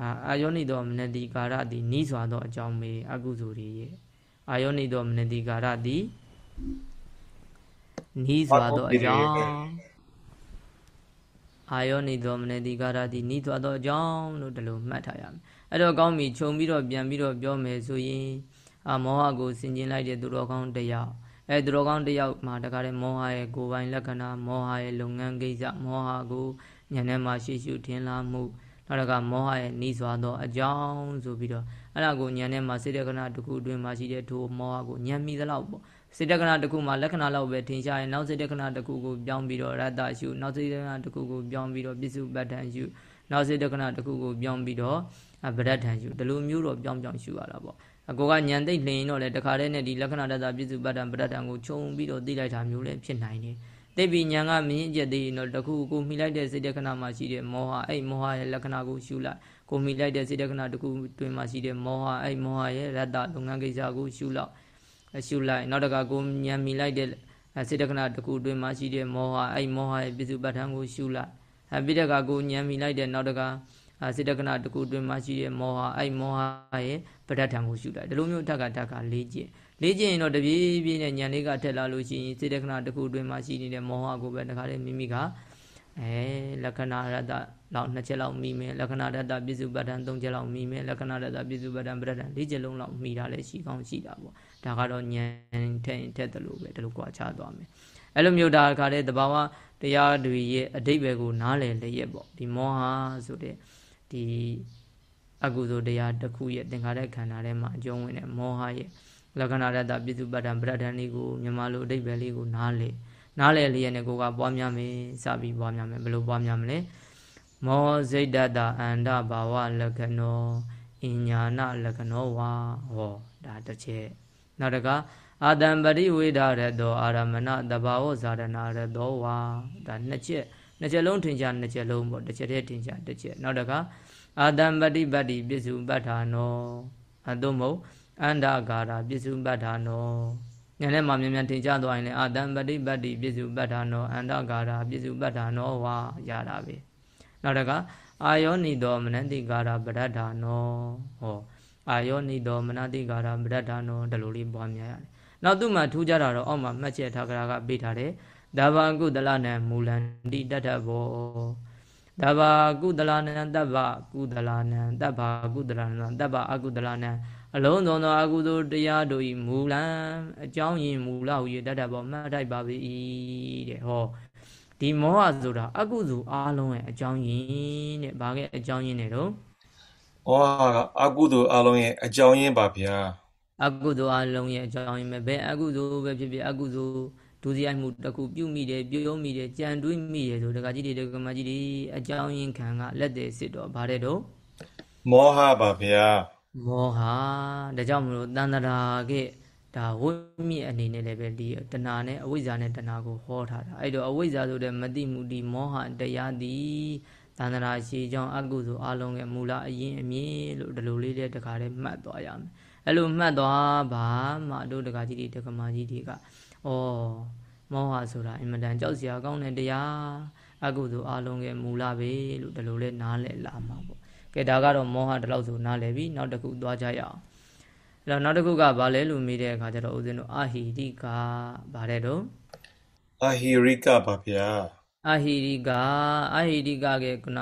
S1: အာအာယောနိသောမနတိကာရသည်နှိစွာသောအကြောင်းပဲအကုသိုလ်တွေရဲ့အာယောနိသောမနတိကာရသည်နှိစွာသောအကြောင်းအာယောနိသောမနတိကာရသည်နှိစွာသောအကြောင်းလို့ဒီလိုမှတ်ထားရမယ်အဲ့တော့ကောင်းပြီခြုံပြီးတော့ပြန်ပြီးတော့ပြောမယ်ဆိုရင် အာမောဟကိုဆင်ကျင်လိုက်တဲ့သူတော်ကောင်းတယောက်အဲသူတော်ကောင်းတယောက်မှာတခါတည်းမောဟရဲ့ကိုယ်ပိုင်လက္ခဏာမောဟရဲ့လုပ်ငန်းကိစ္စမောဟကိုဉာဏ်ထဲမှာရှိရှုထင်လာမှုနောက်တကမောဟရဲ့နှီးစွာသောအကြောင်းဆိုပြီးတော့အဲ့ဒါကိုဉာဏ်ထဲမှာစေတကနာတစ်ခုအတွင်းမှာရှိတဲ့ထိုမောဟကိုဉာဏ်မိသလောက်ပေါ့စေတကနာတစ်ခုမှာလက္ခဏာလောက်ပဲထင်ရှားရင်နောက်စေတကနာတစ်ခုကိုပြောင်းပြီးတော့ရတ္တရှုနောက်စေတကနာတစ်ခုကိုပြောင်းပြီးတော့ပြစ္စုပ္ပတ္ထန်ရှုနောက်စေတကနာတစ်ခုကိုပြောင်းပြီးတော့ဗရဒ္ထန်ရှုဒီလိုမျိုးတော့ပြောင်းပြောင်းရှုရတာပေါ့ အကိုကညံသိမ့်လင်တော့လေတခါတည်းနဲ့ဒီလက္ခဏာတတပြည့်စုံပတ္တံပတ္တံကိုခြုံပြီးတော့သိလိုက်တာမျိုးလည်းဖြစ်နိုင်တယ်။သိပြီးညံကမင်းအကျက်သေးရင်တော့တခုကိုမိလိုက်တဲ့စိတ်တက္ခဏမှာရှိတဲ့မောဟအဲ့မောဟရဲ့လက္ခဏာကိုရှုလိုက်။ကိုမိလိုက်တဲ့စိတ်တက္ခဏတခုတွင်မှာရှိတဲ့မောဟအဲ့မောဟရဲ့ရတ္တလုပ်ငန်းကိစ္စကိုရှုလောက်ရှုလိုက်နောက်တကကိုညံမိလိုက်တဲ့စိတ်တက္ခဏတခုတွင်မှာရှိတဲ့မောဟအဲ့မောဟရဲ့ပြည့်စုံပတ္တံကိုရှုလိုက်။အပိတကကိုညံမိလိုက်တဲ့နောက်တက စေတကနာတကူတွင်မှရှိတဲ့မောဟအဲ့မောဟရဲ့ပဋ္ဌာန်ကိုရှုတာဒီလိုမျိုးဓာတ်ကဓာတ်ကလေးကျင့်လေးကျင့်ရင်တော့တပြေးပြေးနဲ့ဉာဏ်လေးကထက်လာလို့ရှိရင်စေတကနာတကူတွင်မှရှိနေတဲ့မောဟကိုပဲတခါလေးမိမိကအဲလက္ခဏာရတ္တလောက်နှစ်ချက်လောက်မိမယ်လက္ခဏာရတ္တပြစ္စုပ္ပတ္တန်သုံးချက်လောက်မိမယ်လက္ခဏာရတ္တပြစ္စုပ္ပတ္တန်ပဋ္ဌာန်လေးချက်လုံးလောက်မိတာလည်းရှိကောင်းရှိတာပေါ့ဒါကတော့ဉာဏ်ထက်ထက်တယ်လို့ပဲဒီလိုကြွားချသွားမယ်အဲ့လိုမျိုးဒါခါတဲ့တဘာဝတရားတွေရဲ့အတိတ်ပဲကိုနားလည်လျက်ပေါ့ဒီမောဟဆိုတဲ့ ဒီအကုသိုလ်တရားတစ်ခုရဲ့သင်္ခါရခန္ဓာထဲမှာအကျုံးဝင်တဲ့မောဟရဲ့လက္ခဏာရတ္တပြစ္စုပ္ပတ္တံပဋ္ဌာန်လေးကိုမြန်မာလိုအတိတ်ပဲလေးကိုနားလေနားလေလျက်နဲ့ကိုကပွားများမယ်စပြီးပွားများမယ်ဘယ်လိုပွားများမလဲမောဇိတတအန္တဘာဝလက္ခဏောအညာနလက္ခဏောဝါဟောဒါတစ်ချက်နောက်တကအာတံပရိဝေဒရတောအာရမဏတဘာဝဇာရဏရတောဝါဒါနှစ်ချက်နှစ်ချက်လုံးထင်ရှားနှစ်ချက်လုံးပေါ့တစ်ချက်တည်းထင်ရှားတစ်ချက်နောက်တက အာတံပฏิပတ္တိပစ္စုပ္ပတ္ထာနောအတုမဟုတ်အန္တကာရပစ္စုပ္ပတ္ထာနောညနေမှာမြန်မြန်ထင်ရှားသွားရင်လည်းအာတံပฏิပတ္တိပစ္စုပ္ပတ္ထာနောအန္တကာရပစ္စုပ္ပတ္ထာနောဝါရတာပဲနောက်တကအာယောနိတောမနတိကာရပဋ္ဌာနောဟောအာယောနိတောမနတိကာရပဋ္ဌာနောဒီလိုလေးပွားများရတယ်နောက်သူ့မှာထူးကြတာတော့အောက်မှာမှတ်ချက်ထားကြတာကပေးထားတယ်ဒဘာကုသလနံမူလန္တိတတဘော ဒဘာကုသလနံတဗ္ဗကုသလနံတဗ္ဗကုသလနံတဗ္ဗအကုသလနံအလုံးစုံသောအကုသိုလ်တရားတို့ဤမူလံအကြောင်းရင်းမူလဟုရတတ်တဘောမှတ်ထိုက်ပါ၏တဲ့ဟောဒီမောဟဆိုတာအကုသိုလ်အားလုံးရဲ့အကြောင်းရင်းတဲ့ဘာကအကြောင်းရင်းနဲ့တော့
S2: ဩဟာကအကုသိုလ်အားလုံးရဲ့အကြောင်းရင်းပါဗျာ
S1: အကုသိုလ်အားလုံးရဲ့အကြောင်းရင်းပဲဘယ်အကုသိုလ်ပဲဖြစ်ဖြစ်အကုသိုလ် ဒုစရိုက်မှုတစ်ခုပြုမိတယ်ပြုံးမိတယ်ကြံတွေးမိတယ်ဆိုတကကြီးတွေတကမကြီးတွေအကြောင်းရင်းခံကလက်သေးစစ်တော့ဗါတဲ့တော့
S2: မောဟပါဗျာ
S1: မောဟဒါကြောင့်မလို့တန်တရာကဒါဝိမြင့်အနေနဲ့လည်းပဲဒီတဏှာနဲ့အဝိဇ္ဇာနဲ့တဏှာကိုဟောထားတာအဲ့တော့အဝိဇ္ဇာဆိုတဲ့မတိမှုဒီမောဟတရားသည်တန်တရာရှိကြောင်းအကုသိုလ်အလုံးရဲ့မူလအရင်အမြင့်လို့ဒီလိုလေးတဲ့တခါလေးမှတ်သွားရမယ်အဲ့လိုမှတ်သွားပါမှတို့တခါကြီးတွေတက္ကမကြီးတွေက ဩမောဟဆိုတာအင်မတန်ကြောက်စရာကောင်းတဲ့တရားအကုသိုလ်အလုံးရဲ့မူလပဲလို့ဒီလိုလေးနားလည်လာမှာပေါ့ကဲဒါကတော့မောဟတလောက်ဆိုနားလည်ပြီနောက်တစ်ခုသွားကြရအောင်အဲ့တော့နောက်တစ်ခုကဘာလဲလို့မေးတဲ့အခါကျတော့ဦးဇင်းတို့အာဟိရိကဘာတဲ့တော့
S2: အာဟိရိကပါဗျာ
S1: အာဟိရိကအာဟိရိကကခုန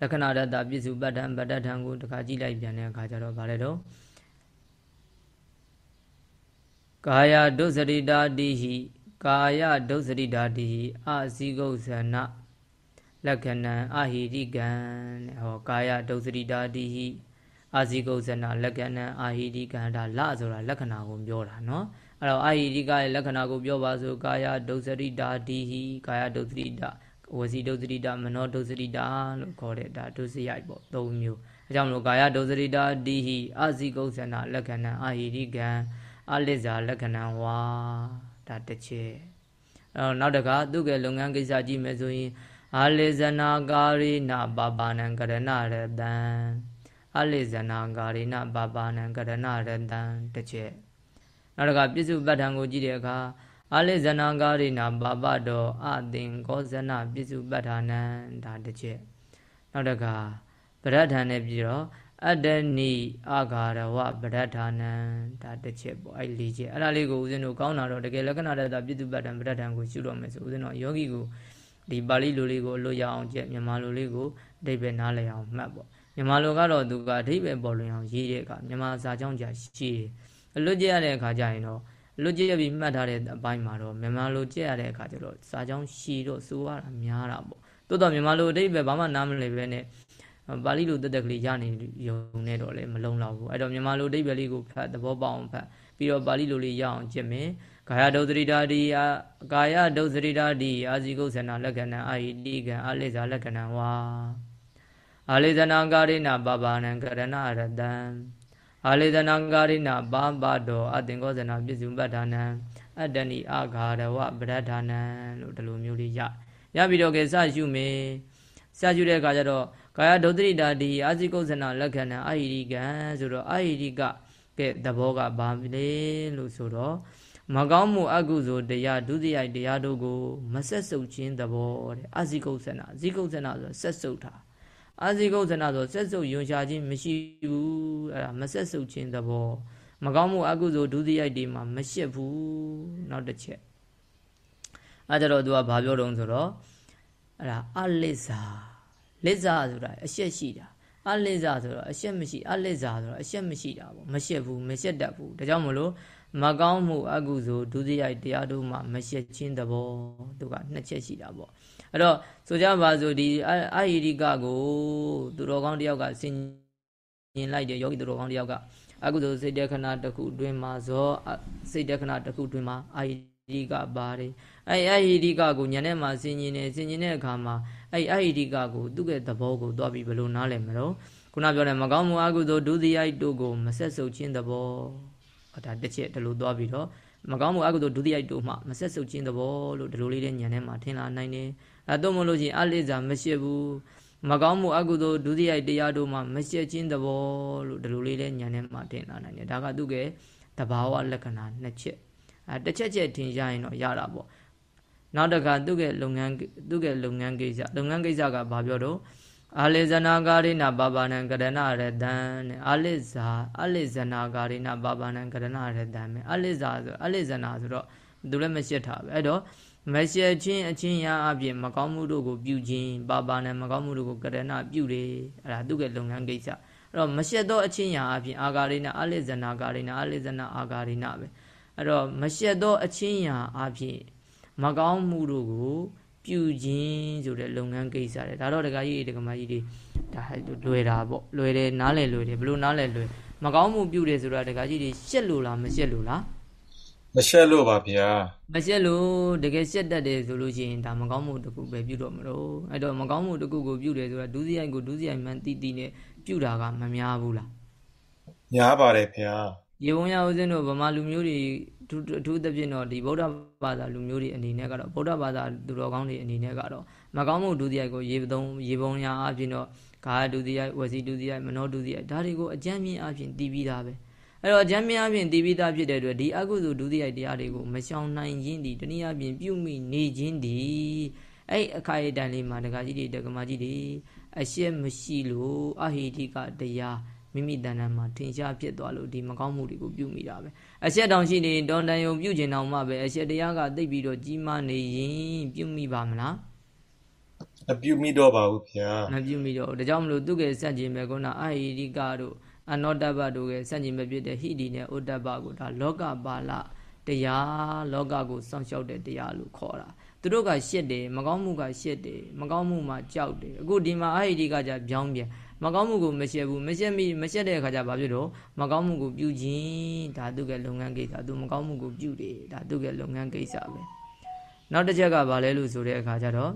S1: လက္ခဏာတတပြစ္စုပ္ပတ္တံပတ္တထံကိုတခါကြည့်လိုက်ပြန်တဲ့အခါကျတော့ဘာလဲတော့ ကာယဒုစရိတာတိဟိကာယဒုစရိတာတိဟိအာဇိဂုဇနလက္ခဏံအာဟိရိကံတဲ့ဟောကာယဒုစရိတာတိဟိအာဇိကုဇနာလက္ခဏာအာဟိတိကန္တာလဆိုတာလက္ခဏာကိုပြောတာနော်အဲ့တော့အာဟိတိကရဲ့လက္ခဏာကိုပြောပါဆိုကာယဒုစရိတာဒီဟိကာယဒုစရိတာဝစီဒုစရိတာမနောဒုစရိတာလို့ခေါ်တဲ့ဒါဒုစရိုက်ပေါ့သုံးမျိုးအဲကြောင့်မလို့ကာယဒုစရိတာဒီဟိအာဇိကုဇနာလက္ခဏာအာဟိတိကံ အလိဇာလက္ခဏာဝါဒါတစ်ချက်အဲတော့နောက်တကသူ့ရဲ့လုပ်ငန်းကိစ္စကြည့်မယ်ဆိုရင်အာလိဇနာကာရိနာပပါဏံကရဏရတံအလိဇနာဂါရိနပါပါဏံကရဏရတံတစ်ချက်နောက်တစ်ခါပြစ္စုပ္ပတ္ထံကိုကြည့်တဲ့အခါအလိဇနာဂါရိနပါပတောအသင်္ကောဇနပြစ္စုပ္ပတ္ထာနံဒါတစ်ချက်နောက်တစ်ခါပရဒ္ဌာနဲ့ပြီးတော့ အတ္တနိအာဂါရဝပရဒ္ဌာနံဒါတစ်ချက်ပေါ့အဲ့လေးချက်အဲ့ဒါလေးကိုဦးဇင်းတို့ကောင်းတာတော့တကယ်လက္ခဏာတတပြစ္စုပ္ပတ္ထံပရဒ္ဌာန်ကိုရှုတော့မယ်ဆိုဦးဇင်းတို့ယောဂီကိုဒီပါဠိလိုလေးကိုအလို့ရအောင်ကြည့်မြန်မာလိုလေးကိုအဓိပ္ပာယ်နားလည်အောင်မှတ်ပေါ့မြန်မာလိုကတော့သူကအဓိပ္ပာယ်ပေါ်လွင်အောင်ရေးတဲ့အခါမြန်မာစာကြောင်းကြာရှိတယ်အလွတ်ကျရတဲ့အခါကျရင်တော့အလွတ်ကျရပြီးမှတ်ထားတဲ့အပိုင်းမှာတော့မြန်မာလိုကျရတဲ့အခါကျတော့စာကြောင်းရှိတော့စိုးရတာများတာပေါ့တိုးတော့မြန်မာလိုအဓိပ္ပာယ်ဘာမှနားမလည်ပဲနဲ့ ပါဠိလိုတက်တက်ကလေးရနေရုံနဲ့တော့လည်းမလုံလောက်ဘူးအဲ့တော့မြန်မာလိုအဓိပ္ပာယ်လေးကိုဖတ်သဘောပေါက်အောင်ဖတ်ပြီးတော့ပါဠိလိုလေးရအောင်ကြည့်မယ်ကာယဒုသရိတာဒီအာကာယဒုသရိတာဒီအာဇိကုသနာလက္ခဏာအာဟိတိကံအလိဇာလက္ခဏာဝါအာလေသနာကာရိနာပပါဏံကရဏရတံအာလေသနာကာရိနာပါပတောအတင်္ဂောဇနာပြစ္စုပ္ပဌာနံအတ္တနိအာဃာရဝပရဒ္ဌာနံလို့ဒီလိုမျိုးလေးရရပြီးတော့ကဲစရှုမေစရှုတဲ့အခါကျတော့ ကာယဒုတိတာဒီအာဇိကုဇနာလက္ခဏာအာဟိရိကံဆိုတော့အာဟိရိကကဲသဘောကဘာလဲလို့ဆိုတော့မကောင်းမှုအကုသိုလ်တရားဒုတိယတရားတို့ကိုမဆက်စုပ်ခြင်းသဘောတဲ့အာဇိကုဇနာဇိကုဇနာဆိုဆက်စုပ်တာအာဇိကုသနာဆိုဆက်စုပ်ယွန်ရှာခြင်းမရှိဘူးအဲ့ဒါမဆက်စုပ်ခြင်းသဘောမကောင်းမှုအကုသိုလ်ဒုတိယတွေမှာမရှက်ဘူးနောက်တစ်ချက်အဲကြတော့သူကဘာပြောတုံးဆိုတော့အဲ့ဒါအလစ္စာ လစ္စာဆိုတာအရှက်ရှိတာအလစ္စာဆိုတော့အရှက်မရှိအလစ္စာဆိုတော့အရှက်မရှိတာပေါ့မရှက်ဘူးမရှက်တတ်ဘူးဒါကြောင့်မလို့မကောင်းမှုအကုသိုလ်ဒုတိယတရားတို့မှာမရှက်ခြင်းသဘောသူကနှစ်ချက်ရှိတာပေါ့အဲ့တော့ဆိုကြပါစို့ဒီအာဟိရိကကိုသူတော်ကောင်းတယောက်ကဆင်ញင်လိုက်တယ်ယောဂီသူတော်ကောင်းတယောက်ကအကုသိုလ်စိတ်တခဏတစ်ခုတွင်မှာဇောစိတ်တခဏတစ်ခုတွင်မှာအာဟိရိကပါတယ်အဲအာဟိရိကကိုညနေမှာဆင်ញင်နေဆင်ញင်တဲ့အခါမှာ အဲအာဟိရိကကိုသူ့ရဲ့သဘောကိုတွားပြီးဘယ်လိုနားလည်မလို့ခုနပြောတဲ့မကောင်းမှုအကုသိုလ်ဒုတိယတို့ကိုမဆက်ဆုပ်ခြင်းသဘောဒါတစ်ချက်ဒီလိုသွားပြီးတော့မကောင်းမှုအကုသိုလ်ဒုတိယတို့မှမဆက်ဆုပ်ခြင်းသဘောလို့ဒီလိုလေးတဲ့ညံထဲမှာထင်လာနိုင်တယ်အဲတော့မလို့ချင်းအလိဇာမရှိဘူးမကောင်းမှုအကုသိုလ်ဒုတိယတရားတို့မှာမရှက်ချင်းသဘောလို့ဒီလိုလေးလဲညံထဲမှာတင်လာနိုင်တယ်ဒါကသူကတဘာဝလက္ခဏာနှစ်ချက်အဲတစ်ချက်ချက်ထင်ရရင်တော့ရတာပေါ့ နောက်တစ်ခါသူကလုပ်ငန်းသူကလုပ်ငန်းကိစ္စလုပ်ငန်းကိစ္စကဘာပြောတော့အာလိဇနာဂါရိနာဘာဘာနံကရဏရတံနဲ့အာလိဇာအာလိဇနာဂါရိနာဘာဘာနံကရဏရတံမယ်အာလိဇာဆိုအာလိဇနာဆိုတော့သူလည်းမရှက်တာပဲအဲ့တော့မရှက်ခြင်းအချင်းရာအပြင်မကောင်းမှုတို့ကိုပြုခြင်းပါပါနဲ့မကောင်းမှုတို့ကိုကရဏပြုတယ်အဲ့ဒါသူ့ရဲ့လုပ်ငန်းကိစ္စအဲ့တော့မရှက်သောအချင်းရာအပြင်အာဂါရိနာအာလိဇနာဂါရိနာအာလိဇနာအာဂါရိနာပဲအဲ့တော့မရှက်သောအချင်းရာအပြင် မကောင်းမှုတို့ကိုပြုခြင်းဆိုတဲ့လုပ်ငန်းကိစ္စတွေဒါတော့ဒကာကြီးဒကာမကြီးတွေဒါလွယ်တာပေါ့လွယ်တယ်နားလည်လွယ်တယ်ဘလို့နားလည်လွယ်မကောင်းမှုပြုတယ်ဆိုတာဒကာကြီးတွေရှက်လို့လားမရှက်လို့လား
S2: မရှက်လို့ပါဗျာ
S1: မရှက်လို့တကယ်ရှက်တတ်တယ်ဆိုလို့ရှိရင်ဒါမကောင်းမှုတခုပဲပြုတော့မလို့အဲ့တော့မကောင်းမှုတခုကိုပြုတယ်ဆိုတာဒုစရိုက်ကိုဒုစရိုက်မှန်တိတိနဲ့ပြုတာကမများဘူးလား
S2: များပါတယ်ဗျာ
S1: ရေပုံရဦးစင်းတို့ဗမာလူမျိုးတွေ အထူးသဖြင့်တော့ဒီဗုဒ္ဓဘာသာလူမျိုးတွေအနေနဲ့ကတော့ဗုဒ္ဓဘာသာသူတော်ကောင်းတွေအနေနဲ့ကတော့မကောင်းမှုဒုတိယကိုရေသုံးရေပုံရအပြင်တော့ဂါဒုတိယဝစီဒုတိယမနောဒုတိယဒါတွေကိုအကြမ်းမြင့်အပြင်တည်ပြီးသားပဲအဲ့တော့အကြမ်းမြင့်အပြင်တည်ပြီးသားဖြစ်တဲ့အတွက်ဒီအကုသိုလ်ဒုတိယတရားတွေကိုမရှောင်နိုင်ခြင်းဒီတနည်းအားဖြင့်ပြုမိနေခြင်းဒီအဲ့အခါရတန်လေးမှာဒကာကြီးတွေဒကမာကြီးတွေအရှက်မရှိလို့အဟိတိကတရားမိမိတဏ္ဍာမှာထင်ရှားဖြစ်သွားလို့ဒီမကောင်းမှုတွေကိုပြုမိတာပဲ အဆက်တောင်ရှိနေတောင်တန်ယုံပြုကျင်တော်မှပဲအဆက်တရားကသိပ်ပြီးတော့ကြီးမားနေရင်ပြုမိပါမလား
S2: မပြုမိတော့ပါဘူးဗျာ
S1: မပြုမိတော့ဒါကြောင့်မလို့သူကစန့်ကျင်မဲ့ကုနာအာဟိရိကတို့အနောတပ္ပတို့ကစန့်ကျင်မဲ့ဖြစ်တဲ့ဟိတိနဲ့ဩတ္တပ္ပကိုဒါလောကပါဠတရားလောကကိုစောင့်ရှောက်တဲ့တရားလို့ခေါ်တာသူတို့ကရှစ်တယ်မကောင်းမှုကရှစ်တယ်မကောင်းမှုမှကြောက်တယ်အခုဒီမှာအာဟိတိကကြပြောင်းပြန် မကောင်းမှုကိုမရှက်ဘူးမရှက်မိမရှက်တဲ့အခါကျဘာဖြစ်တော့မကောင်းမှုကိုပြုခြင်းဒါသူကလုပ်ငန်းကိစ္စသူမကောင်းမှုကိုပြုတယ်ဒါသူကလုပ်ငန်းကိစ္စပဲနောက်တစ်ချက်ကဘာလဲလို့ဆိုတဲ့အခါကျတော့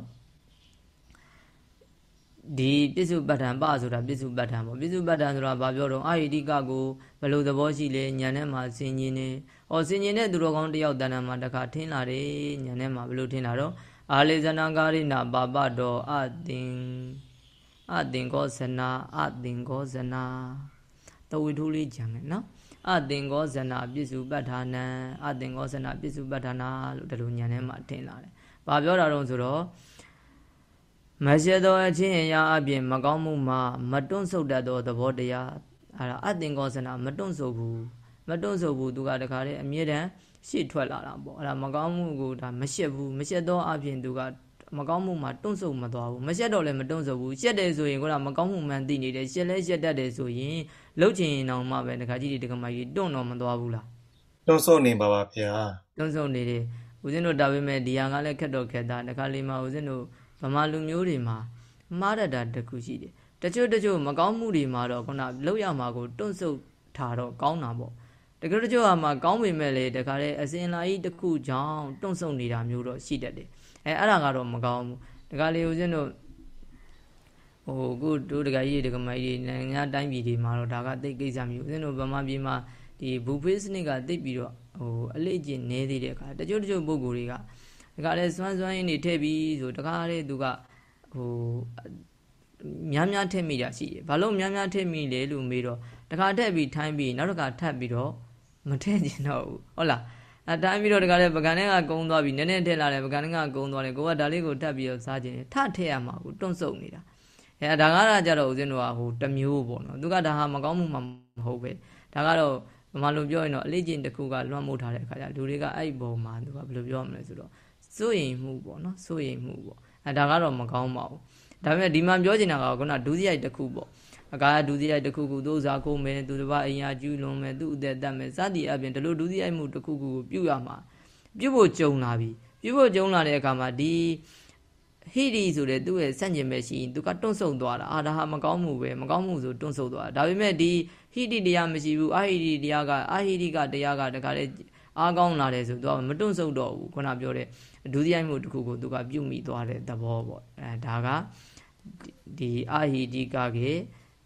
S1: ဒီပြစ္စုပ္ပတ္ထံပဆိုတာပြစ္စုပ္ပတ္ထံပေါ့ပြစ္စုပ္ပတ္ထံဆိုတာဘာပြောတော့အာဟိတိကကိုဘယ်လိုသဘောရှိလဲညာထဲမှာဆင်ញင်နေ။အော်ဆင်ញင်တဲ့သူတော်ကောင်းတယောက်တဏ္ဍာမှာတခါထင်းလာတယ်ညာထဲမှာဘယ်လိုထင်းလာတော့အာလေဇနာကာရိနာပါပတော်အသင် အသင်္ကောဇနာအသင်္ကောဇနာတဝိထုလေးကြံမယ်နော်အသင်္ကောဇနာပြစ္စုပ္ပထာနံအသင်္ကောဇနာပြစ္စုပ္ပထာနာလို့ဒီလိုညံထဲမှာထင်လာတယ်။ဘာပြောတာတော့ဆိုတော့မရှက်သောအချင်းအရာအပြင်မကောင်းမှုမှာမတွန့်ဆုတ်တတ်သောသဘောတရားအဲ့ဒါအသင်္ကောဇနာမတွန့်ဆုတ်ဘူးမတွန့်ဆုတ်ဘူးသူကတခါတည်းအမြဲတမ်းရှေ့ထွက်လာတာပေါ့အဲ့ဒါမကောင်းမှုကိုဒါမရှက်ဘူးမရှက်သောအပြင်သူက မကောင်းမှုမှာတွန့်ဆုတ်မသွားဘူးမရှက်တော့လည်းမတွန့်ဆုတ်ဘူးရှက်တယ်ဆိုရင်ကမကောင်းမှုမှန်သိနေတယ်ရှက်လဲရှက်တတ်တယ်ဆိုရင်လှုပ်ချင်အောင်မှပဲတခါကြီးဒီတခါမကြီးတွန့်တော့မသွားဘူးလား
S2: တွန့်ဆုတ်နေပါပါဗျာ
S1: တွန့်ဆုတ်နေတယ်ဦးဇင်းတို့ဒါပေမဲ့ဒီဟာကလည်းခက်တော့ခက်တာတခါလေးမှဦးဇင်းတို့ဗမာလူမျိုးတွေမှာမှားတတ်တာတခုရှိတယ်တချို့တချို့မကောင်းမှုတွေမှာတော့ခုနလောက်ရမှာကိုတွန့်ဆုတ်ထားတော့ကောင်းတာပေါ့တကယ်တချို့ဟာမှာကောင်းပေမဲ့လေတခါလေအစင်လာကြီးတစ်ခုကြောင့်တွန့်ဆုတ်နေတာမျိုးတော့ရှိတတ်တယ် အဲအဲ့ဒါကတော့မကောင်းဘူးတခါလေဦးဇင်းတို့ဟိုခုတို့တခါကြီးတခါမကြီးနိုင်ငံတိုင်းပြည်တွေမှာတော့ဒါကတိတ်ကိစ္စမျိုးဦးဇင်းတို့ဗမာပြည်မှာဒီဘူဖေးစနစ်ကတိတ်ပြီးတော့ဟိုအလေးကျင့်နေသေးတဲ့အခါတချို့တချို့ပုံကိုယ်တွေကတခါလေစွမ်းစွမ်းရင်းနေထည့်ပြီးဆိုတခါလေသူကဟိုများများထည့်မိတာရှိတယ်ဘာလို့များများထည့်မိလဲလို့မေးတော့တခါထည့်ပြီးထိုင်းပြီးနောက်တစ်ခါထပ်ပြီးတော့မထည့်ကျင်တော့ဘူးဟုတ်လား အတိုင်းပြီးတော့တခါလေပကံနဲ့ကကုန်းသွားပြီနည်းနည်းထည့်လာတယ်ပကံနဲ့ကကုန်းသွားတယ်ကိုကဒါလေးကိုထပ်ပြီးတော့စားခြင်းထထည့်ရမှာကိုတွန့်ဆုတ်နေတာအဲဒါကတော့ကြတော့ဦးဇင်းတို့ကဟိုတမျိုးပေါ့နော်သူကဒါဟာမကောင်းမှုမှမဟုတ်ပဲဒါကတော့မမလိုပြောရင်တော့အလေးကျင့်တစ်ခုကလွှမ်းမိုးထားတဲ့အခါကျလူတွေကအဲ့ဒီပုံမှာသူကဘယ်လိုပြောမလဲဆိုတော့စိုးရိမ်မှုပေါ့နော်စိုးရိမ်မှုပေါ့အဲဒါကတော့မကောင်းပါဘူးဒါပေမဲ့ဒီမှာပြောချင်တာကခုနဒုစရိုက်တစ်ခုပေါ့ အကားဒုစရိုက်တစ်ခုခုသို့စားကိုမယ်သူတစ်ပါးအိမ်ယာကျူးလွန်မယ်သူ့အသက်တတ်မယ်စသည်အပြင်ဒီလိုဒုစရိုက်မှုတစ်ခုခုကိုပြုရမှာပြုဖို့ကြုံလာပြီပြုဖို့ကြုံလာတဲ့အခါမှာဒီဟိရီဆိုတဲ့သူ့ရဲ့ဆန့်ကျင်ပဲရှိရင်သူကတွန့်ဆုတ်သွားတာအာဒါဟာမကောင်းမှုပဲမကောင်းမှုဆိုတွန့်ဆုတ်သွားတာဒါပေမဲ့ဒီဟိတိတရားမရှိဘူးအာဟိတိတရားကအာဟိတိကတရားကတခါလေအားကောင်းလာတယ်ဆိုတော့မတွန့်ဆုတ်တော့ဘူးခုနပြောတဲ့ဒုတိယမှုတစ်ခုကိုသူကပြုတ်မိသွားတဲ့သဘောပေါ့အဲဒါကဒီအာဟိတိကကေ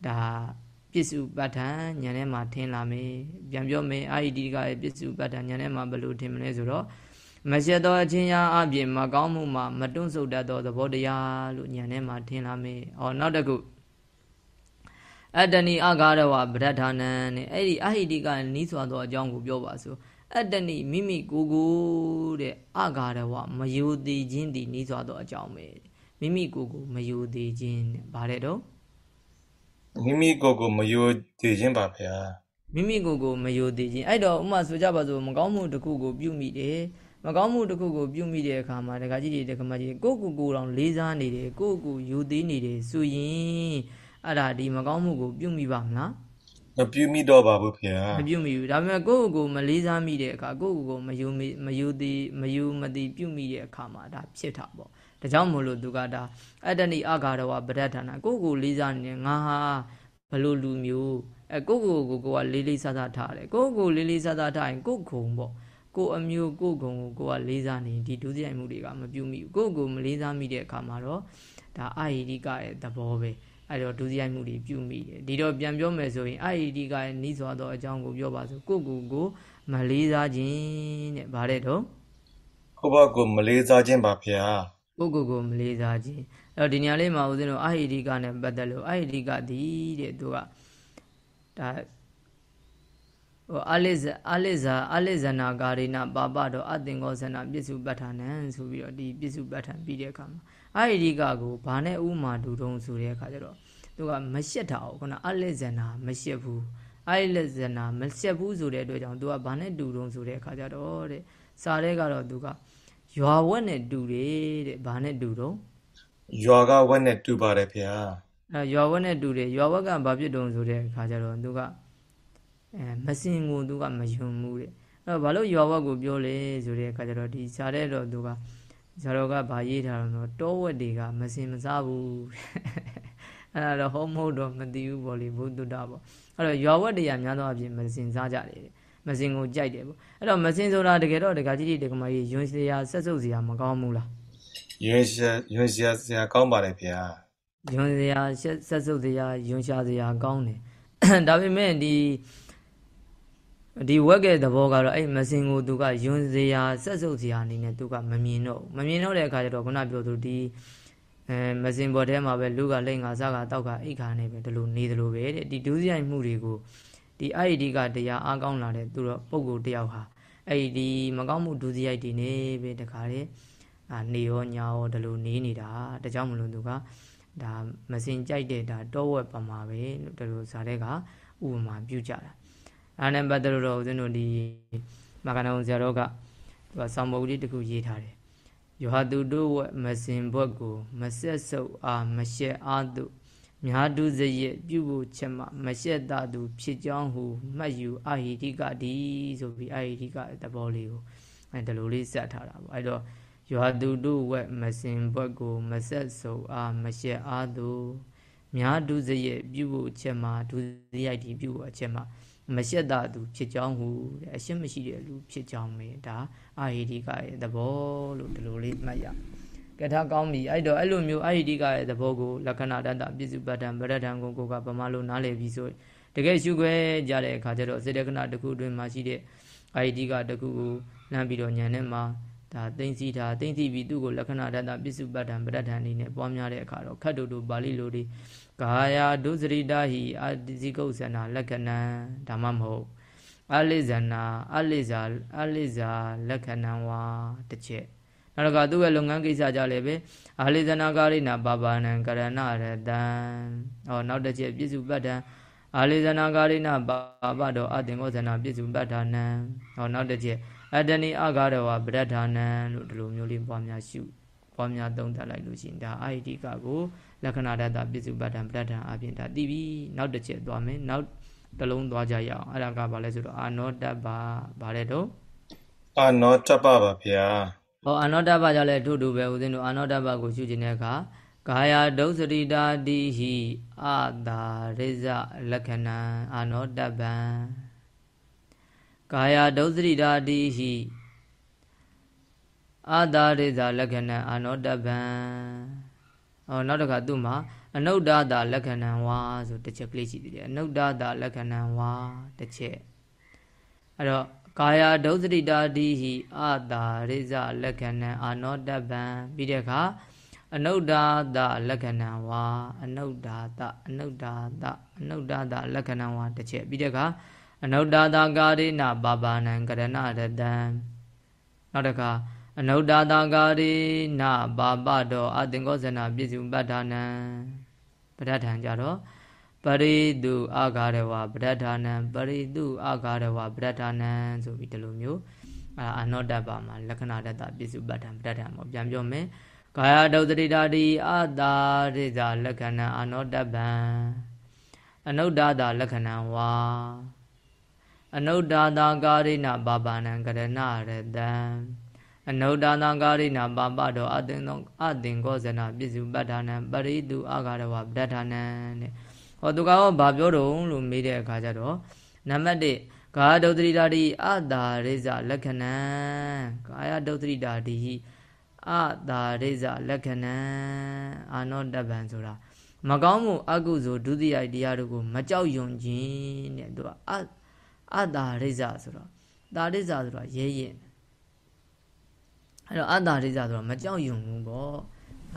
S1: ဒါပစ္စုပ္ပတ္ထဉာဏ်ထဲမှာထင်လာမယ်ပြန်ပြောမယ်အာဟိတိကရဲ့ပစ္စုပ္ပတ္ထဉာဏ်ထဲမှာဘယ်လိုထင်မလဲဆိုတော့မရှက်သောအချင်းရာအပြင်မကောင်းမှုမှာမတွန့်ဆုတ်တတ်သောသဘောတရားလို့ဉာဏ်ထဲမှာထင်လာမယ်။ဩနောက်တစ်ခုအတ္တနိအာဃာရဝပဋ္ဌာနံနဲ့အဲ့ဒီအဟိတိကနီးစွာသောအကြောင်းကိုပြောပါစို့အတ္တနိမိမိကိုယ်ကိုတဲ့အာဃာရဝမယိုသေးခြင်းဒီနီးစွာသောအကြောင်းပဲမိမိကိုယ်ကိုမယိုသေးခြင်းတဲ့ဗါတဲ့တော့
S2: မိမိကိုယ်ကိုမယိုသေးခြင်းပါဗျာ
S1: မိမိကိုယ်ကိုမယိုသေးခြင်းအဲ့တော့ဥမာဆိုကြပါစို့မကောင်းမှုတစ်ခုကိုပြုမိတယ်မကောင်းမှုတစ်ခုကိုပြုမိတဲ့အခါမှာဒကာကြီးတွေဒကာမကြီးကိုယ့်ကိုယ်ကိုယ်တော်လေးစားနေတယ်ကိုယ့်ကိုယ်ယူသေးနေတယ်ဆိုရင်အဲ့ဒါဒီမကောင်းမှုကိုပြုမိပါမလား
S2: မပြုမိတော့ပါဘူးခင်ဗျာ
S1: မပြုမိဘူးဒါပေမဲ့ကိုယ့်ကိုယ်မလေးစားမိတဲ့အခါကိုယ့်ကိုယ်ကိုမယူမယူသေးမယူမသေးပြုမိတဲ့အခါမှာဒါဖြစ်တာပေါ့ ဒါကြောင့်မို့လို့သူကဒါအတ္တနိအာဃာရဝပဒဋ္ဌာနာကိုယ့်ကိုယ်လေးစားနေတယ်ငါဟာဘလို့လူမျိုးအဲကိုယ့်ကိုယ်ကိုကိုကလေးလေးစားစားထားတယ်ကိုယ့်ကိုယ်လေးလေးစားစားထားရင်ကိုယ့်ခုံပေါ့ကိုအမျိုးကိုဂုံကိုကိုကလေးစားနေဒီဒုစရိုက်မှုတွေကမပြုမိဘူးကိုကိုမလေးစားမိတဲ့အခါမှာတော့ဒါအာဟိတိကရဲ့သဘောပဲအဲ့တော့ဒုစရိုက်မှုတွေပြုမိတယ်ဒီတော့ပြန်ပြောမယ်ဆိုရင်အာဟိတိကရဲ့နှီးစွာသောအကြောင်းကိုပြောပါဆိုကိုကိုကိုမလေးစားခြင်းတဲ့ဗါတဲ့တော့
S2: ကိုဘကိုမလေးစားခြင်းပါဗျာ
S1: ကိုကိုကိုမလေးစားခြင်းအဲ့တော့ဒီနေရာလေးမှာဦးဇင်းတို့အာဟိတိကနဲ့ပတ်သက်လို့အာဟိတိကဒီတဲ့သူကဒါဟိုအလိဇအလိဇာအလိဇနာဂါရိနပါပတော့အသင်္ကောဇနာပြစ္စုပဋ္ဌာနံဆိုပြီးတော့ဒီပြစ္စုပဋ္ဌာန်ပြီးတဲ့အခါမှာအာဟိရိကကိုဘာနဲ့ဥမာတူတုံးဆိုတဲ့အခါကျတော့သူကမရှက်တာ哦ခုနအလိဇနာမရှက်ဘူးအလိဇနာမရှက်ဘူးဆိုတဲ့အတွက်ကြောင့်သူကဘာနဲ့တူတုံးဆိုတဲ့အခါကျတော့တဲ့စာတဲ့ကတော့သူက ရွာဝက်နဲ့တူတယ်တဲ့ဘာနဲ့တူတော့
S2: ရွာကဝက်နဲ့တူပါတယ်ဗျာ
S1: အဲရွာဝက်နဲ့တူတယ်ရွာဝက်ကဘာဖြစ်တုံးဆိုတဲ့အခါကျတော့သူကအဲမစင်ကိုသူကမယုံဘူးတဲ့အဲ့တော့ဘာလို့ရွာဝက်ကိုပြောလဲဆိုတဲ့အခါကျတော့ဒီရှားတဲ့တော့သူကဇာတော်ကဗာရေးထားတော့တောဝက်တွေကမစင်မစားဘူးအဲ့ဒါတော့ဟောမဟုတ်တော့မသိဘူးပေါ့လေဘုဒ္ဓတာပေါ့အဲ့တော့ရွာဝက်တွေကများသောအားဖြင့်မစင်စားကြတယ် မစင်ကိုကြိုက်တယ်ပေါ့အဲ့တော့မစင်ဆိုတာတကယ်တော့တကကြီးတကမကြီးယွန်းစရာဆက်စုပ်စရာမကောင်းဘူးလား
S2: ယွန်းစရာယွန်းစရာစရာကောင်းပါတယ်ဗျာ
S1: ယွန်းစရာဆက်စုပ်စရာယွန်းရှာစရာကောင်းတယ်ဒါပေမဲ့ဒီဒီဝက်ကဲသဘောကတော့အဲ့မစင်ကိုသူကယွန်းစရာဆက်စုပ်စရာအနေနဲ့သူကမမြင်တော့မမြင်တော့တဲ့အခါကျတော့ခုနပြောသူဒီအဲမစင်ပေါ်ထဲမှာပဲလူကလိမ့်ငါစားကတောက်ကအိတ်ခါနေပဲဒီလိုနေတယ်လို့ပဲတဲ့ဒီဒုစရိုက်မှုတွေကို ဒီအဲ့ဒီကတရားအားကောင်းလာတဲ့သူတော့ပုံကိုတယောက်ဟာအဲ့ဒီမကောင်းမှုဒုစရိုက်တွေနေပဲတခါတဲ့အာနေရောညာရောဒီလိုနေနေတာဒါကြောင့်မလို့သူကဒါမစင်ကြိုက်တဲ့ဒါတောဝက်ပမာပဲလို့ဒီလိုဇာတဲ့ကဥပမာပြုကြတာဒါနဲ့ပတ်သက်လို့တော့ဦးဇင်းတို့ဒီမကနုံဆရာတော်ကသူကဆောင်းပုဒ်လေးတစ်ခုရေးထားတယ်ယောဟာတုတို့ဝမစင်ဘွက်ကိုမဆက်ဆုပ်အားမရှက်အားသူ များတုစရဲ့ပြုဖို့ချက်မှမရှက်တာသူဖြစ်ကြောင်းဟုမှတ်ယူအာဟိတိကဒီဆိုပြီးအာဟိတိကသဘောလေးကိုအဲဒီလိုလေးစက်ထားတာပေါ့အဲတော့ယောဟာတုတို့ဝမစင်ဘွက်ကိုမဆက်ဆုပ်အားမရှက်အားသူများတုစရဲ့ပြုဖို့ချက်မှဒုစရိုက်ဒီပြုဖို့အချက်မှမရှက်တာသူဖြစ်ကြောင်းဟုတဲ့အရှက်မရှိတဲ့လူဖြစ်ကြောင်းပဲဒါအာဟိတိကရဲ့သဘောလို့ဒီလိုလေးမှတ်ရ ကထာကောင်းပြီအဲ့တော့အဲ့လိုမျိုးအာဟိတိကရဲ့သဘောကိုလက္ခဏာတတပြစ္စုပ္ပတံဗရဒံကိုကိုကဗမာလိုနားလည်ပြီးဆိုတကယ်ရှုခွဲကြတဲ့အခါကျတော့စေတကနာတစ်ခုအတွင်းမှာရှိတဲ့အာဟိတိကတစ်ခုကိုလမ်းပြီးတော့ညံနဲ့မှာဒါသိသိတာသိသိပြီးသူ့ကိုလက္ခဏာတတပြစ္စုပ္ပတံဗရဒံအနေနဲ့ပွားများတဲ့အခါတော့ခတ်တူတူပါဠိလိုတွေကာယဒုစရိတာဟိအာတိစိကုတ်ဆနာလက္ခဏံဒါမှမဟုတ်အလိဇနာအလိဇာအလိဇာလက္ခဏံဝါတစ်ချက် နောက်ကသူ့ရဲ့လုပ်ငန်းကိစ္စကြလည်းပဲအာလိဇနာကာရိနာပါပါဏံကရဏရတံဟောနောက်တစ်ချက်ပြစ္စုပ္ပတံအာလိဇနာကာရိနာပါပတော်အတင်္ဂောဇနာပြစ္စုပ္ပတ္ဌာနံဟောနောက်တစ်ချက်အတ္တနိအဂါရဝပဋ္ဌာနံလို့ဒီလိုမျိုးလေးပွားများရှုပွားများသုံးသပ်လိုက်လို့ရှိရင်ဒါအာဟိတိကကိုလက္ခဏာတတပစ္စုပ္ပတ္တံပဋ္ဌာန်အပြင်ဒါသိပြီနောက်တစ်ချက်သွားမယ်နောက်တစ်လုံးသွားကြရအောင်အဲ့ဒါကဘာလဲဆိုတော့အာနောတ္တပါဘာလဲတော့
S2: အာနောတ္တပါပါဗျာ
S1: ဟောအာနောတ္တပါကြလဲထို့တူပဲဦးဇင်းတို့အာနောတ္တပါကိုရှုခြင်းတဲ့အခါကာယဒုစရိတာတိဟိအာတာရိဇလက္ခဏံအာနောတ္တပံကာယဒုစရိတာတိဟိအာတာရိဇလက္ခဏံအာနောတ္တပံဟောနောက်တစ်ခါသူ့မှာအနုဒ္ဒတာလက္ခဏံဝါဆိုတစ်ချက်ကလေးရှိသေးတယ်အနုဒ္ဒတာလက္ခဏံဝါတစ်ချက်အဲ့တော့ ကာယဒုစရိတာတိဟိအတာရိဇလက္ခဏံအာနောတပံပြီးတဲ့အခါအနုဒ္ဒါတလက္ခဏံဝါအနုဒ္ဒါတအနုဒ္ဒါတအနုဒ္ဒါတလက္ခဏံဝါတစ်ချက်ပြီးတဲ့အခါအနုဒ္ဒါတကာရိနာပါပါဏံကရဏရတံနောက်တစ်ခါအနုဒ္ဒါတကာရိနာပါပတောအသင်္ကောဇနာပြည့်စုံပဋ္ဌာနံပဋ္ဌာန်ကြတော့ ပရိတုအာဂရဝပဋ္ဌာနံပရိတုအာဂရဝပဋ္ဌာနံဆိုပြီးဒီလိုမျိုးအာအနောတပါမှာလက္ခဏာတတပြည့်စုံပဋ္ဌာန်ပဋ္ဌာန်ပေါ့ပြန်ပြောမယ်ကာယဒုတရိတာတိအာတာရိဇာလက္ခဏာအနောတပံအနုဒ္ဒါတာလက္ခဏာဝါအနုဒ္ဒါတာကာရိဏပါပါဏံကရဏရတံအနုဒ္ဒါနာကာရိနာပါပတောအသင်သောအသင်္ကောဇနာပြစ္စုပ္ပဒါနံပရိတုအာဂရဝပဋ္ဌာနံတဲ့ ဟောသူကတော့ဘာပြောတော့လို့မေးတဲ့အခါကျတော့နံပါတ်1ကာယဒုတ္တိတာတိအတာရိဇလက္ခဏံကာယဒုတ္တိတာတိအတာရိဇလက္ခဏံအာနောတပံဆိုတာမကောင်းမှုအကုသိုလ်ဒုတိယတရားတို့ကိုမကြောက်ရွံ့ခြင်းတဲ့သူကအအတာရိဇဆိုတော့တာရိဇဆိုတာရဲရင်အဲ့တော့အတ္တရိဇဆိုတော့မကြောက်ရွံဘူးပေါ့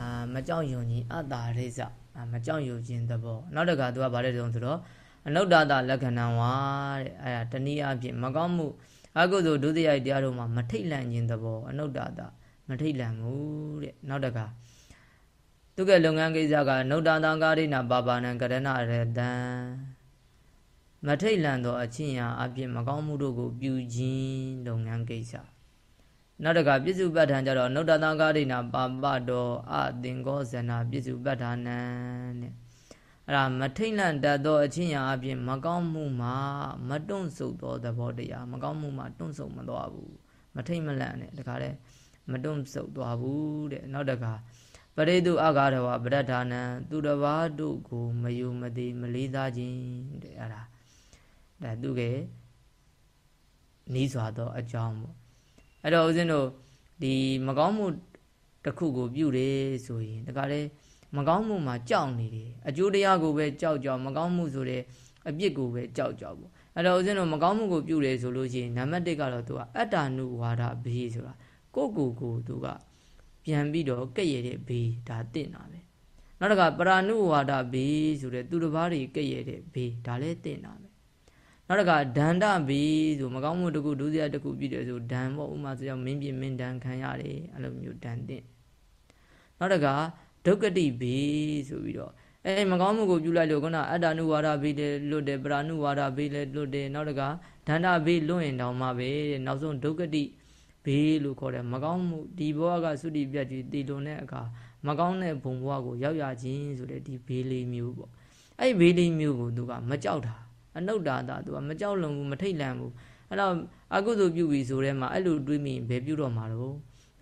S1: အာမကြောက်ရွံကြီးအတ္တရိဇအာ မကြောက်ရွံခြင်းသဘောနောက်တကသူကဗါတဲ့တုံးဆိုတော့အနုတ္တတလက္ခဏာဝါတဲ့အဲ့ဒါတနည်းအားဖြင့်မကောင်းမှုအကုသိုလ်ဒုတိယတရားတို့မှာမထိတ်လန့်ခြင်းသဘောအနုတ္တတမထိတ်လန့်ဘူးတဲ့နောက်တကသူကလုပ်ငန်းကိစ္စကအနုတ္တတံကာရိနာပါပါဏံကရဏရတံမထိတ်လန့်သောအချင်းရာအပြင်မကောင်းမှုတို့ကို ပြုခြင်းလုပ်ငန်းကိစ္စ နောက်တကပြစ္စုပ္ပတ္ထံကြတော့နုတ္တသံဃာဒိနာပါပတော်အသင်္ကောဇနာပြစ္စုပ္ပတ္ထာနံတဲ့အဲ့ဒါမထိတ်လန့်တတ်သောအချင်းရာအပြင်မကောင်းမှုမှာမတွန့်ဆုတ်သောသဘောတရားမကောင်းမှုမှာတွန့်ဆုတ်မသွားဘူးမထိတ်မလန့်နဲ့တခါလဲမတွန့်ဆုတ်သွားဘူးတဲ့နောက်တကပရိတုအဂါရဝပဋ္ဌာနံသူတစ်ပါးတို့ကိုမယုမသိမလေးစားခြင်းတဲ့အဲ့ဒါဒါသူကနီးစွာသောအကြောင်းပေါ့ အဲ့တော့ဦးဇင်းတို့ဒီမကောင်းမှုတစ်ခုကိုပြုတယ်ဆိုရင်ဒါကလည်းမကောင်းမှုမှာကြောက်နေတယ်အကျိုးတရားကိုပဲကြောက်ကြောက်မကောင်းမှုဆိုတဲ့အပြစ်ကိုပဲကြောက်ကြောက်ပေါ့အဲ့တော့ဦးဇင်းတို့မကောင်းမှုကိုပြုတယ်ဆိုလို့ရှိရင်နံပါတ်1ကတော့သူကအတ္တနုဝါဒဘေးဆိုတာကိုယ့်ကိုယ်ကိုသူကပြန်ပြီးတော့ကဲ့ရဲ့တဲ့ဘေးဒါတင့်တာပဲနောက်တစ်ခါပရာနုဝါဒဘေးဆိုတဲ့သူတစ်ပါးတွေကဲ့ရဲ့တဲ့ဘေးဒါလည်းတင့်တာပဲ နောက်တစ်ခါဒန္တဘီဆိုမကောင်းမှုတစ်ခုဒုစရိုက်တစ်ခုပြည့်တယ်ဆိုဒံပေါ့ဥမာဆိုကြောင့်မင်းပြင်းမင်းဒံခံရတယ်အဲ့လိုမျိုးဒံတဲ့နောက်တစ်ခါဒုက္ကတိဘီဆိုပြီးတော့အဲမကောင်းမှုကိုပြုလိုက်လို့ခုနအတ္တနုဝါဒဘေးလည်းလွတ်တယ်ပရာနုဝါဒဘေးလည်းလွတ်တယ်နောက်တစ်ခါဒန္တဘေးလွတ်ရင်တောင်မှပဲနောက်ဆုံးဒုက္ကတိဘေးလို့ခေါ်တယ်မကောင်းမှုဒီဘဝကသုတိပြတ်ကြီးတည်လွန်တဲ့အခါမကောင်းတဲ့ဘုံဘဝကိုရောက်ရခြင်းဆိုတဲ့ဒီဘေးလေးမျိုးပေါ့အဲ့ဘေးလေးမျိုးကိုသူကမကြောက်တာ အနုတ္တာတာသူကမကြောက်လွန်ဘူးမထိတ်လန့်ဘူးအဲ့တော့အကုသိုလ်ပြုပြီဆိုတဲ့မှာအဲ့လိုတွေးမိဘယ်ပြုတော့မှာတော့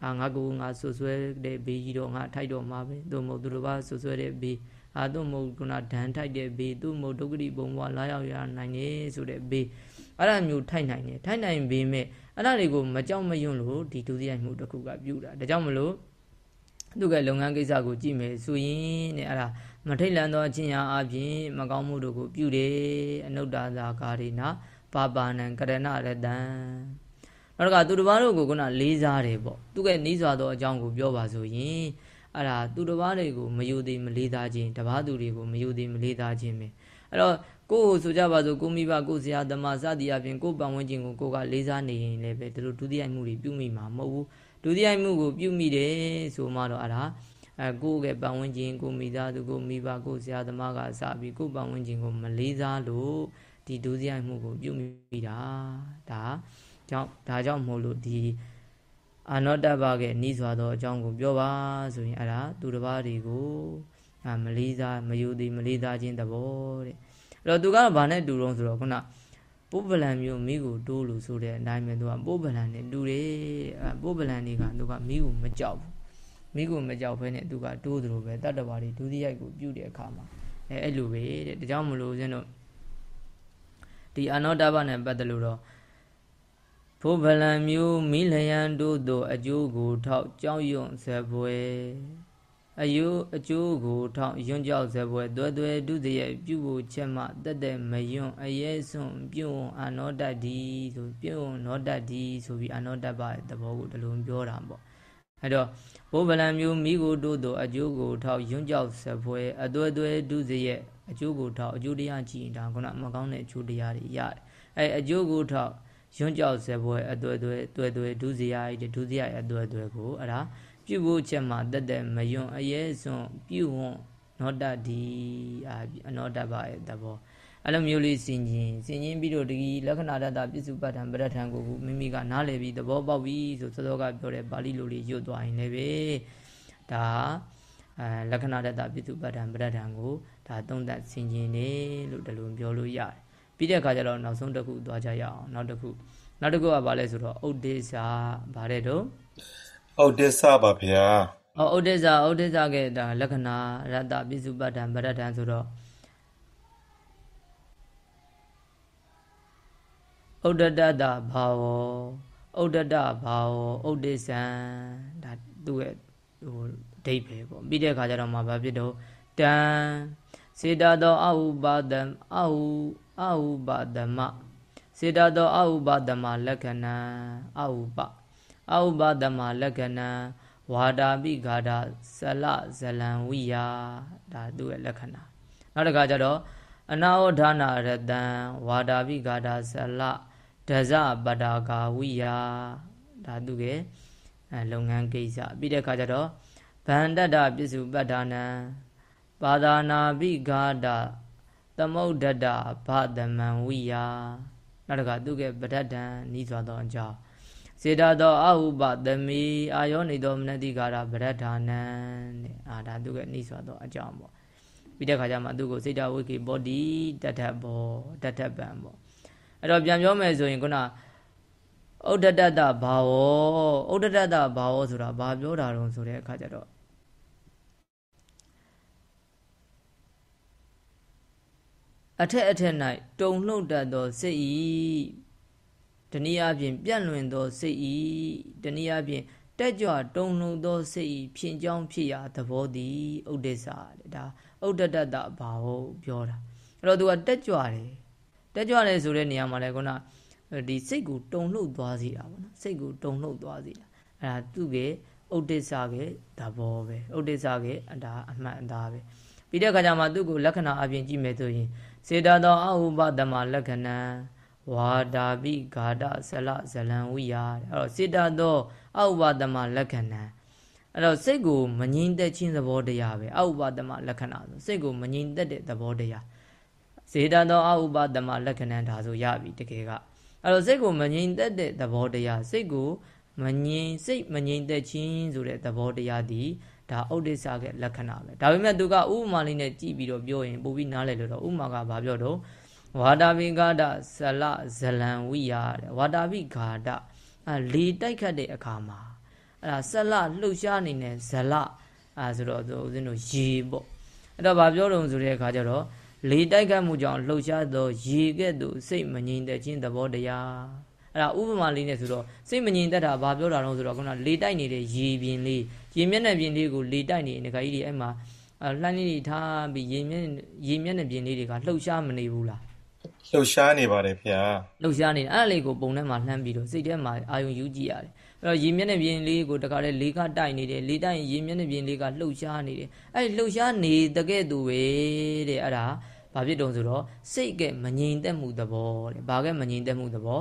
S1: အာငါကူငါဆွဆွဲတဲ့ဘေးကြီးတော့ငါထိုက်တော့မှာပဲသို့မဟုတ်သူတို့ဘာဆွဆွဲတဲ့ဘေးအာသို့မဟုတ်ခုနဒဏ်ထိုက်တဲ့ဘေးသို့မဟုတ်ဒုက္ခတိဘုံဘဝလာရောက်ရနိုင်နေဆိုတဲ့ဘေးအဲ့ဒါမျိုးထိုက်နိုင်တယ်ထိုက်နိုင်ပေမဲ့အဲ့ဒါတွေကိုမကြောက်မရွံ့လို့ဒီဒုတိယမှုတစ်ခုကပြုတာဒါကြောင့်မလို့သူကလုပ်ငန်းကိစ္စကိုကြည့်မယ်ဆိုရင်တဲ့အဲ့ဒါ မထိတ်လန့်သောအချင်းရာအပြင်မကောင်းမှုတို့ကိုပြုတယ်အနုတ္တသာကာရိနာပါပါဏံကရဏရတံနောက်ကသူတစ်ပါးတို့ကိုခုနလေးစားတယ်ပေါ့သူကနီးစွာသောအကြောင်းကိုပြောပါဆိုရင်အဲ့ဒါသူတစ်ပါးတွေကိုမယုံသေးမလေးစားခြင်းတပါးသူတွေကိုမယုံသေးမလေးစားခြင်းပဲအဲ့တော့ကိုယ်ဆိုကြပါစို့ကိုမိဘကိုဆရာသမားစသည်အပြင်ကိုပတ်ဝန်းကျင်ကိုကိုကလေးစားနေရင်လည်းပဲဒီလိုဒုတိယမှုတွေပြုမိမှာမဟုတ်ဘူးဒုတိယမှုကိုပြုမိတယ်ဆိုမှတော့အဲ့ဒါ အဲကိုယ့်ရဲ့ပတ်ဝန်းကျင်ကိုမိသားစုကိုမိဘကိုဆရာသမားကစပြီးကိုယ့်ပတ်ဝန်းကျင်ကိုမလေးစားလို့ဒီဒုစရိုက်မှုကိုပြုမိတာဒါကြောင့်ဒါကြောင့်မို့လို့ဒီအာနောတဘကနီးစွာသောအကြောင်းကိုပြောပါဆိုရင်အဲ့ဒါသူတစ်ပါးတွေကိုအာမလေးစားမယူသည်မလေးစားခြင်းသဘောတဲ့အဲ့တော့သူကတော့ဗာနဲ့တူတော့ဆိုတော့ခုနပိုးပလန်မျိုးမိကိုတိုးလို့ဆိုတဲ့အတိုင်းပဲသူကပိုးပလန်နဲ့တူတယ်အဲပိုးပလန်တွေကသူကမိကိုမကြောက်ဘူး မိကိုမကြောက်ဖဲနဲ့သူကတိုးသလိုပဲတတ္တဝါတွေဒုတိယကိုပြုတဲ့အခါမှာအဲအဲ့လိုပဲတဲ့ဒါကြောင့်မလို့ဦးဇင်းတို့ဒီအနောတဘနဲ့ပတ်သက်လို့တော့ဘုဗလံမျိုးမိလျံတို့သို့အကျိုးကိုထောက်ကြောင်းယွန့်ဇပွဲအယုအကျိုးကိုထောင်ယွန်းကြောက်ဇပွဲတွဲတွဲဒုစရိုက်ပြုဖို့ချက်မှတက်တဲ့မယွန်းအရေးစွန့်ပြုံအာနောတတ်ဒီဆိုပြုံနောတတ်ဒီဆိုပြီးအာနောတတ်ပါတဲ့သဘောကိုဒီလိုပြောတာပေါ့ အဲ့တော့ဘိုးဗလံမျိုးမိကိုတို့တို့အကျိုးကိုထောက်ယွန်းကြောက်ဇပွဲအသွဲသွဲဒုစရိုက်အကျိုးကိုထောက်အကျိုးတရားကြည့်ရင်ဒါကမကောင်းတဲ့အကျိုးတရားတွေရတယ်အဲ့အကျိုးကိုထောက်ယွန်းကြောက်ဇပွဲအသွဲသွဲသွဲသွဲဒုစရိုက်ဒုစရိုက်အသွဲသွဲကိုအဲ့ဒါပြုဖို့ချက်မှာတက်တက်မယွန်အရေးစွန်ပြုဝွန်နောတဒီအာအနောတပါရဲ့တဘော အဲ့လိုမျိုးလေးစင်ကျင်စင်ကျင်ပြီးတော့ဒီလက္ခဏာတတပစ္စုပ္ပတ္ထံပရထံကိုမိမိကနားလည်ပြီးသဘောပေါက်ပြီးဆိုစောစောကပြောတဲ့ပါဠိလိုလေးရွတ်သွားရင်လည်းပဲဒါအဲလက္ခဏာတတပစ္စုပ္ပတ္ထံပရထံကိုဒါသုံးသပ်စင်ကျင်နေလို့ဒီလိုပြောလို့ရတယ်ပြီးတဲ့အခါကျတော့နောက်ဆုံးတစ်ခုသွားကြရအောင်နောက်တစ်ခုနောက်တစ်ခုကဘာလဲဆိုတော့ဥဒိစ္စဗါတဲ့တော့
S2: ဟုတ်တယ်စပါဗျာ။
S1: အော်ဥဒိစ္စဥဒိစ္စကဒါလက္ခဏာရတ္တပိစုပတ္တံဗရတ္တံဆိုတော့ ဥဒတတဘာဝဥဒတဘာဝဥဒိစ္စံဒါသူ့ရဲ့ဟိုဒိဋ္ဌိပေါ့ပြီးတဲ့အခါကျတော့မှဘာဖြစ်တော့တံစေတသောအဟုပါဒံအဟုအဟုပါဒမစေတသောအဟုပါဒမလက္ခဏာအဟုပါအဥပဒမလက္ခဏံဝါဒာပိဂါဒဇလဇလံဝိယဒါသူ့ရဲ့လက္ခဏာနောက်တစ်ခါကျတော့အနာဝဒါနာရတံဝါဒာပိဂါဒဇလ ဒဇပဒါကာဝိယဒါသူ့ရဲ့လုပ်ငန်းကိစ္စပြီးတဲ့အခါကျတော့ဗန္တတပစ္စုပ္ပဒါနံပါဒာနာပိဂါဒသမုဒ္ဒတဘဒမံဝိယနောက်တစ်ခါသူ့ရဲ့ပဋ္ဌဒံဤစွာသောအကြောင်းစေတသောအဟုပသမိအာယောနေသောမနတိကာရဗရဒာနံတဲ့အာဒါသူကနှိစွာသောအကြောင်းပေါ့ပြီးတဲ့ခါကျမှသူကိုစိတ်တဝိကေဘောတိတထဘောတထပံပေါ့ အဲ့တော့ပြန်ပြောမယ်ဆိုရင်ခုနဩဒတတဘာဝဩဒတတဘာဝဆိုတာဘာပြောတာတုံးဆိုတဲ့အခါကျတော့အထက်အထက်၌တုံလှုပ်တတ်သောစိတ်ဤတနည်းအားဖြင့်ပြန့်လွင်သောစိတ်ဤတနည်းအားဖြင့်တက်ကြွတုံလုံသောစိတ်ဤဖြင့်ကြောင်းဖြစ်ရာသဘောသည်ဥဒိစ္စတဲ့ဒါဥဒ္ဒတတဘာဝပြောတာအဲ့တော့သူကတက်ကြွတယ် တက်ကြွတယ်ဆိုတဲ့နေရာမှာလည်းခုနဒီစိတ်ကိုတုံလှုပ်သွားစေတာပေါ့နော်စိတ်ကိုတုံလှုပ်သွားစေတာအဲ့ဒါသူ့ရဲ့ဥဒိစ္စရဲ့သဘောပဲဥဒိစ္စရဲ့အတာအမှန်အသားပဲပြီးတဲ့အခါကျမှသူ့ကိုလက္ခဏာအပြင်ကြည့်မယ်ဆိုရင်စေတသောအဟုပတမလက္ခဏာဝါဒာပိဂါဒဇလဇလံဝိယအဲ့တော့စေတသောအောက်ပါဒမလက္ခဏာအဲ့တော့စိတ်ကိုမငြိမ်သက်ခြင်းသဘောတရားပဲအောက်ပါဒမလက္ခဏာဆိုစိတ်ကိုမငြိမ်သက်တဲ့သဘောတရား စေတသောအောက်ပါဒမလက္ခဏာဒါဆိုရပြီတကယ်ကအဲ့တော့စိတ်ကိုမငြိမ်သက်တဲ့သဘောတရားစိတ်ကိုမငြိမ်စိတ်မငြိမ်သက်ခြင်းဆိုတဲ့သဘောတရားဒီဒါဥဒိစ္စကလက္ခဏာပဲဒါပေမဲ့သူကဥပမာလေးနဲ့ကြည့်ပြီးတော့ပြောရင်ပို့ပြီးနားလည်လို့တော့ဥပမာကဘာပြောတော့ဝါတာပိဂါဒဇလဇလံဝိယတဲ့ဝါတာပိဂါဒအဲလေတိုက်ခတ်တဲ့အခါမှာအဲ့ဒါဇလလှုပ်ရှားနေတဲ့ဇလအဲဆိုတော့ဦးဇင်းတို့ရေပေါ့အဲ့တော့ဗာပြောတော့ဆိုတဲ့အခါကျတော့ လေတိုက်ခတ်မှုကြောင့်လှုပ်ရှားသောရေကဲ့သို့စိတ်မငြိမ်သက်ခြင်းသဘောတရားအဲ့ဒါဥပမာလေးနဲ့ဆိုတော့စိတ်မငြိမ်သက်တာဘာပြောတာတော့ဆိုတော့ခုနလေတိုက်နေတဲ့ရေပြင်လေးရေမျက်နှာပြင်လေးကိုလေတိုက်နေတဲ့ခါကြီးတွေအဲ့မှာလှမ်းလေးထားပြီးရေမျက်ရေမျက်နှာပြင်လေးတွေကလှုပ်ရှားမနေဘူးလား
S2: လှုပ်ရှားနေပါတယ်ဗျာ
S1: လှုပ်ရှားနေအဲ့လေးကိုပုံထဲမှာလှမ်းပြီးတော့စိတ်ထဲမှာအာယုံယူကြည့်ရတယ်အဲ့တော့ရေမျက်နှာပြင်လေးကိုတခါလေလေးကတိုက်နေတယ်လေးတိုက်ရင်ရေမျက်နှာပြင်လေးကလှုပ်ရှားနေတယ်အဲ့လှုပ်ရှားနေတကဲ့သူပဲတဲ့အဲ့ဒါ ဘာဖြစ်တုံဆိုတော့စိတ်ကမငြိမ်သက်မှုသဘောတဲ့ဘာကမငြိမ်သက်မှုသဘော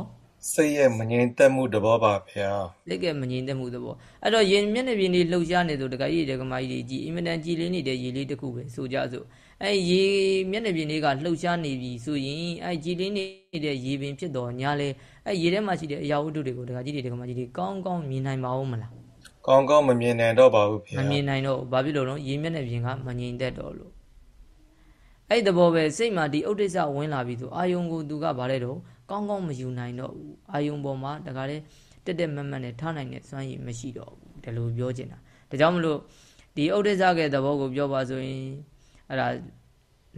S2: စိတ်ရဲ့မငြိမ်သက်မှုသဘောပါဗျာ
S1: စိတ်ကမငြိမ်သက်မှုသဘောအဲ့တော့ရင်မျက်နှာပြင်လေးလှုပ်ရှားနေဆိုတခါကြီးတကမာကြီးကြီးအင်မတန်ကြည်လင်းနေတဲ့ရေလေးတစ်ခုပဲဆိုကြစို့အဲ့ရေမျက်နှာပြင်လေးကလှုပ်ရှားနေပြီဆိုရင်အဲ့ကြည်လင်းနေတဲ့ရေပင်ဖြစ်တော်ညာလေအဲ့ရေထဲမှာရှိတဲ့အရာဝတ္ထုတွေကိုတခါကြီးတွေတခါမကြီးတွေကောင်းကောင်းမြင်နိုင်ပါဦးမလား
S2: ကောင်းကောင်းမမြင်နိုင်တော့ပါဘူး
S1: ဖေမမြင်နိုင်တော့ဘာဖြစ်လို့လဲရေမျက်နှာပြင်ကမငြိမ်သက်တော့လို့ အဲ့ဒီဘောပဲစိတ်မှာဒီဥဒိစ္စဝင်လာပြီဆိုအာယုံကိုသူကဗါလဲတော့ကောင်းကောင်းမယူနိုင်တော့ဘူးအာယုံပေါ်မှာတခါလေတက်တက်မတ်မတ်နဲ့ထားနိုင်တဲ့စွမ်းရည်မရှိတော့ဘူးဒါလိုပြောချင်တာဒါကြောင့်မလို့ဒီဥဒိစ္စရဲ့သဘောကိုပြောပါဆိုရင်အဲ့ဒါ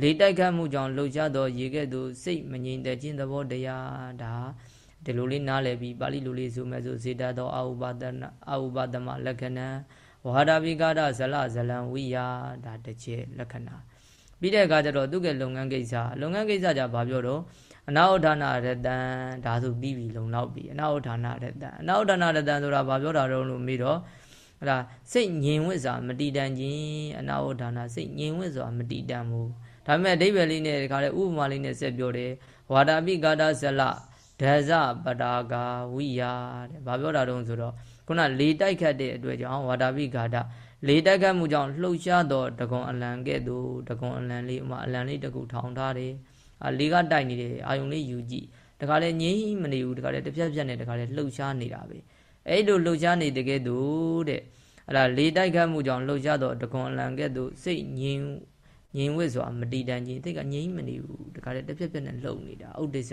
S1: လေတိုက်ခတ်မှုကြောင့်လှုပ်ရှားသောရေကဲ့သို့စိတ်မငြိမ်သက်ခြင်းသဘောတရားဒါဒီလိုလေးနားလည်ပြီးပါဠိလိုလေးဆိုမဲ့ဆိုဇေတသောအာဥပါဒနာအာဥပါဒမလက္ခဏံဝါဒပိကာဒဇလဇလံဝိယဒါတစ်ချက်လက္ခဏာ ပြီးတဲ့အခါကျတော့သူကလုပ်ငန်းကိစ္စလုပ်ငန်းကိစ္စကြဘာပြောတော့အနာဥဒ္ဒနာရတံဒါဆိုပြီးပြီလုံလောက်ပြီအနာဥဒ္ဒနာရတံအနာဥဒ္ဒနာရတံဆိုတာဘာပြောတာတော့လို့မေးတော့အဲ့ဒါစိတ်ငြိမ်ဝှက်စွာမတည်တန်ခြင်းအနာဥဒ္ဒနာစိတ်ငြိမ်ဝှက်စွာမတည်တန်ဘူးဒါပေမဲ့အဓိပ္ပာယ်လေးနဲ့ဒီခါလေဥပမာလေးနဲ့ဆက်ပြောတယ်ဝါဒပိကာဒဇလဒဇပတာဂာဝိယတဲ့ဘာပြောတာတုံးဆိုတော့ခုနလေတိုက်ခတ်တဲ့အတွက်ကြောင့်ဝါဒပိကာဒ လေတိုက်ခတ်မှုကြောင့်လှုပ်ရှားသောတကွန်အလံကဲ့သို့တကွန်အလံလေးဥမာအလံလေးတစ်ခုထောင်ထားတယ်အာလေကတိုက်နေတယ်အာယုံလေးယူကြည့်တခါလေငြိမ်းမနေဘူးတခါလေတစ်ပြက်ပြက်နဲ့တခါလေလှုပ်ရှားနေတာပဲအဲ့လိုလှုပ်ရှားနေတကယ်သို့တဲ့အဲ့ဒါလေတိုက်ခတ်မှုကြောင့်လှုပ်ရှားသောတကွန်အလံကဲ့သို့စိတ်ငြိမ်းငြိမ်ဝစ်စွာမတည်တန်ခြင်းသိကငြိမ်မနေဘူးတခါလေတစ်ပြက်ပြက်နဲ့လှုပ်နေတာဥဒိစ္စ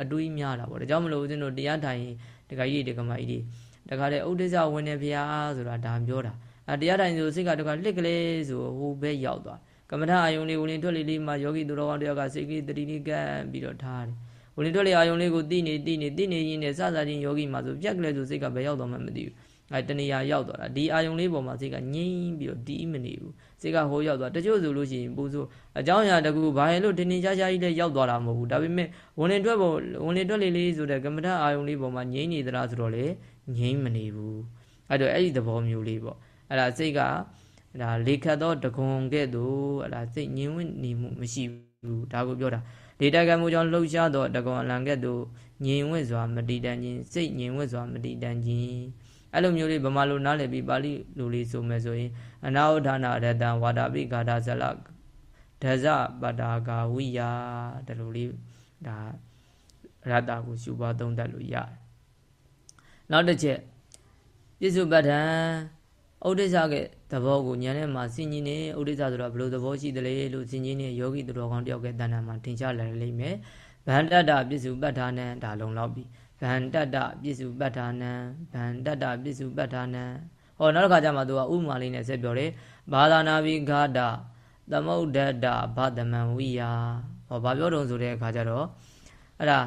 S1: အတွေးများတာပေါ့ဒါကြောင့်မလို့ဦးဇင်းတို့တရားထိုင်ရင်တခါကြီးတခါမကြီးတခါလေဥဒိစ္စဝင်နေဖျားဆိုတာဒါပြောတာအဲ တရားထိုင်ဆိုစိတ်ကတခါလစ်ကလေးဆိုဟိုဘက်ရောက်သွားကမ္မထအာယုံလေးဝင်ထွက်လေးလေးမှာယောဂီသူတော်ကောင်းတယောက်ကစိတ်ကလေးတတိလေးကပ်ပြီးတော့ထားတယ်ဝင်ထွက်လေးအာယုံလေးကိုတိနေတိနေတိနေရင်းနဲ့စစချင်းယောဂီမှာဆိုပြက်ကလေးဆိုစိတ်ကဘယ်ရောက်တော့မှမသိဘူးအဲတဏှာရောက်သွားတာဒီအာယုံလေးပေါ်မှာစိတ်ကငြိမ့်ပြီးတော့ဒီမနေဘူးစိတ်ကဟိုရောက်သွားတချို့ဆိုလို့ရှိရင်ပူဆိုအကြောင်းအရာတကူဘာလဲလို့တင်းတင်းရှားရှားကြီးလည်းရောက်သွားတာမဟုတ်ဘူးဒါပေမဲ့ဝင်လင်တွက်ပေါ်ဝင်လင်တွက်လေးလေးဆိုတဲ့ကမ္မထအာယုံလေးပေါ်မှာငြိမ့်နေသလားဆိုတော့လေငြိမ့်မနေဘူးအဲ့တော့အဲ့ဒီသဘောမျိုးလေးပေါ့ အဲ့ဒါစိတ်ကဒါလေခတ်သောတကွန်ကဲ့သို့အဲ့ဒါစိတ်ငြင်းဝနေမှုမရှိဘူးဒါကိုပြောတာဒေတာကံမှုကြောင့်လှုပ်ရှားသောတကွန်အလံကဲ့သို့ငြင်းဝစွာမတည်တန်ခြင်းစိတ်ငြင်းဝစွာမတည်တန်ခြင်းအဲ့လိုမျိုးလေးဗမာလိုနားလည်ပြီးပါဠိလိုလေးဆိုမယ်ဆိုရင်အနာဝဌာနရတံဝါဒပိဂါဒဇလဒဇပတာဂဝိယဒီလိုလေးဒါရတ္တာကိုရှုပွားသုံးတတ်လို့ရတယ်နောက်တစ်ချက်ပြစ္စုပ္ပတ္ထံ ဥဒိစ္စကသဘောကိုဉာဏ်နဲ့မှစဉ်းကြီးနေဥဒိစ္စဆိုတာဘယ်လိုသဘောရှိသလဲလို့စဉ်းကြီးနေယောဂီသူတော်ကောင်းတယောက်ကတဏ္ဍာမှာထင်ရှားလာလိမ့်မယ်ဗန္တတ္တပြစ္စုပ္ပတ္ထာနံဒါလုံလောက်ပြီဗန္တတ္တပြစ္စုပ္ပတ္ထာနံဗန္တတ္တပြစ္စုပ္ပတ္ထာနံဟောနောက်တစ်ခါကျမှသူကဥမာလေးနဲ့ဆက်ပြောတယ်ဘာသာနာဘိဂါဒသမုဒ္ဒတဘသမံဝိယဟောဘာပြောတုံဆိုတဲ့အခါကျတော့အဲ့ဒါ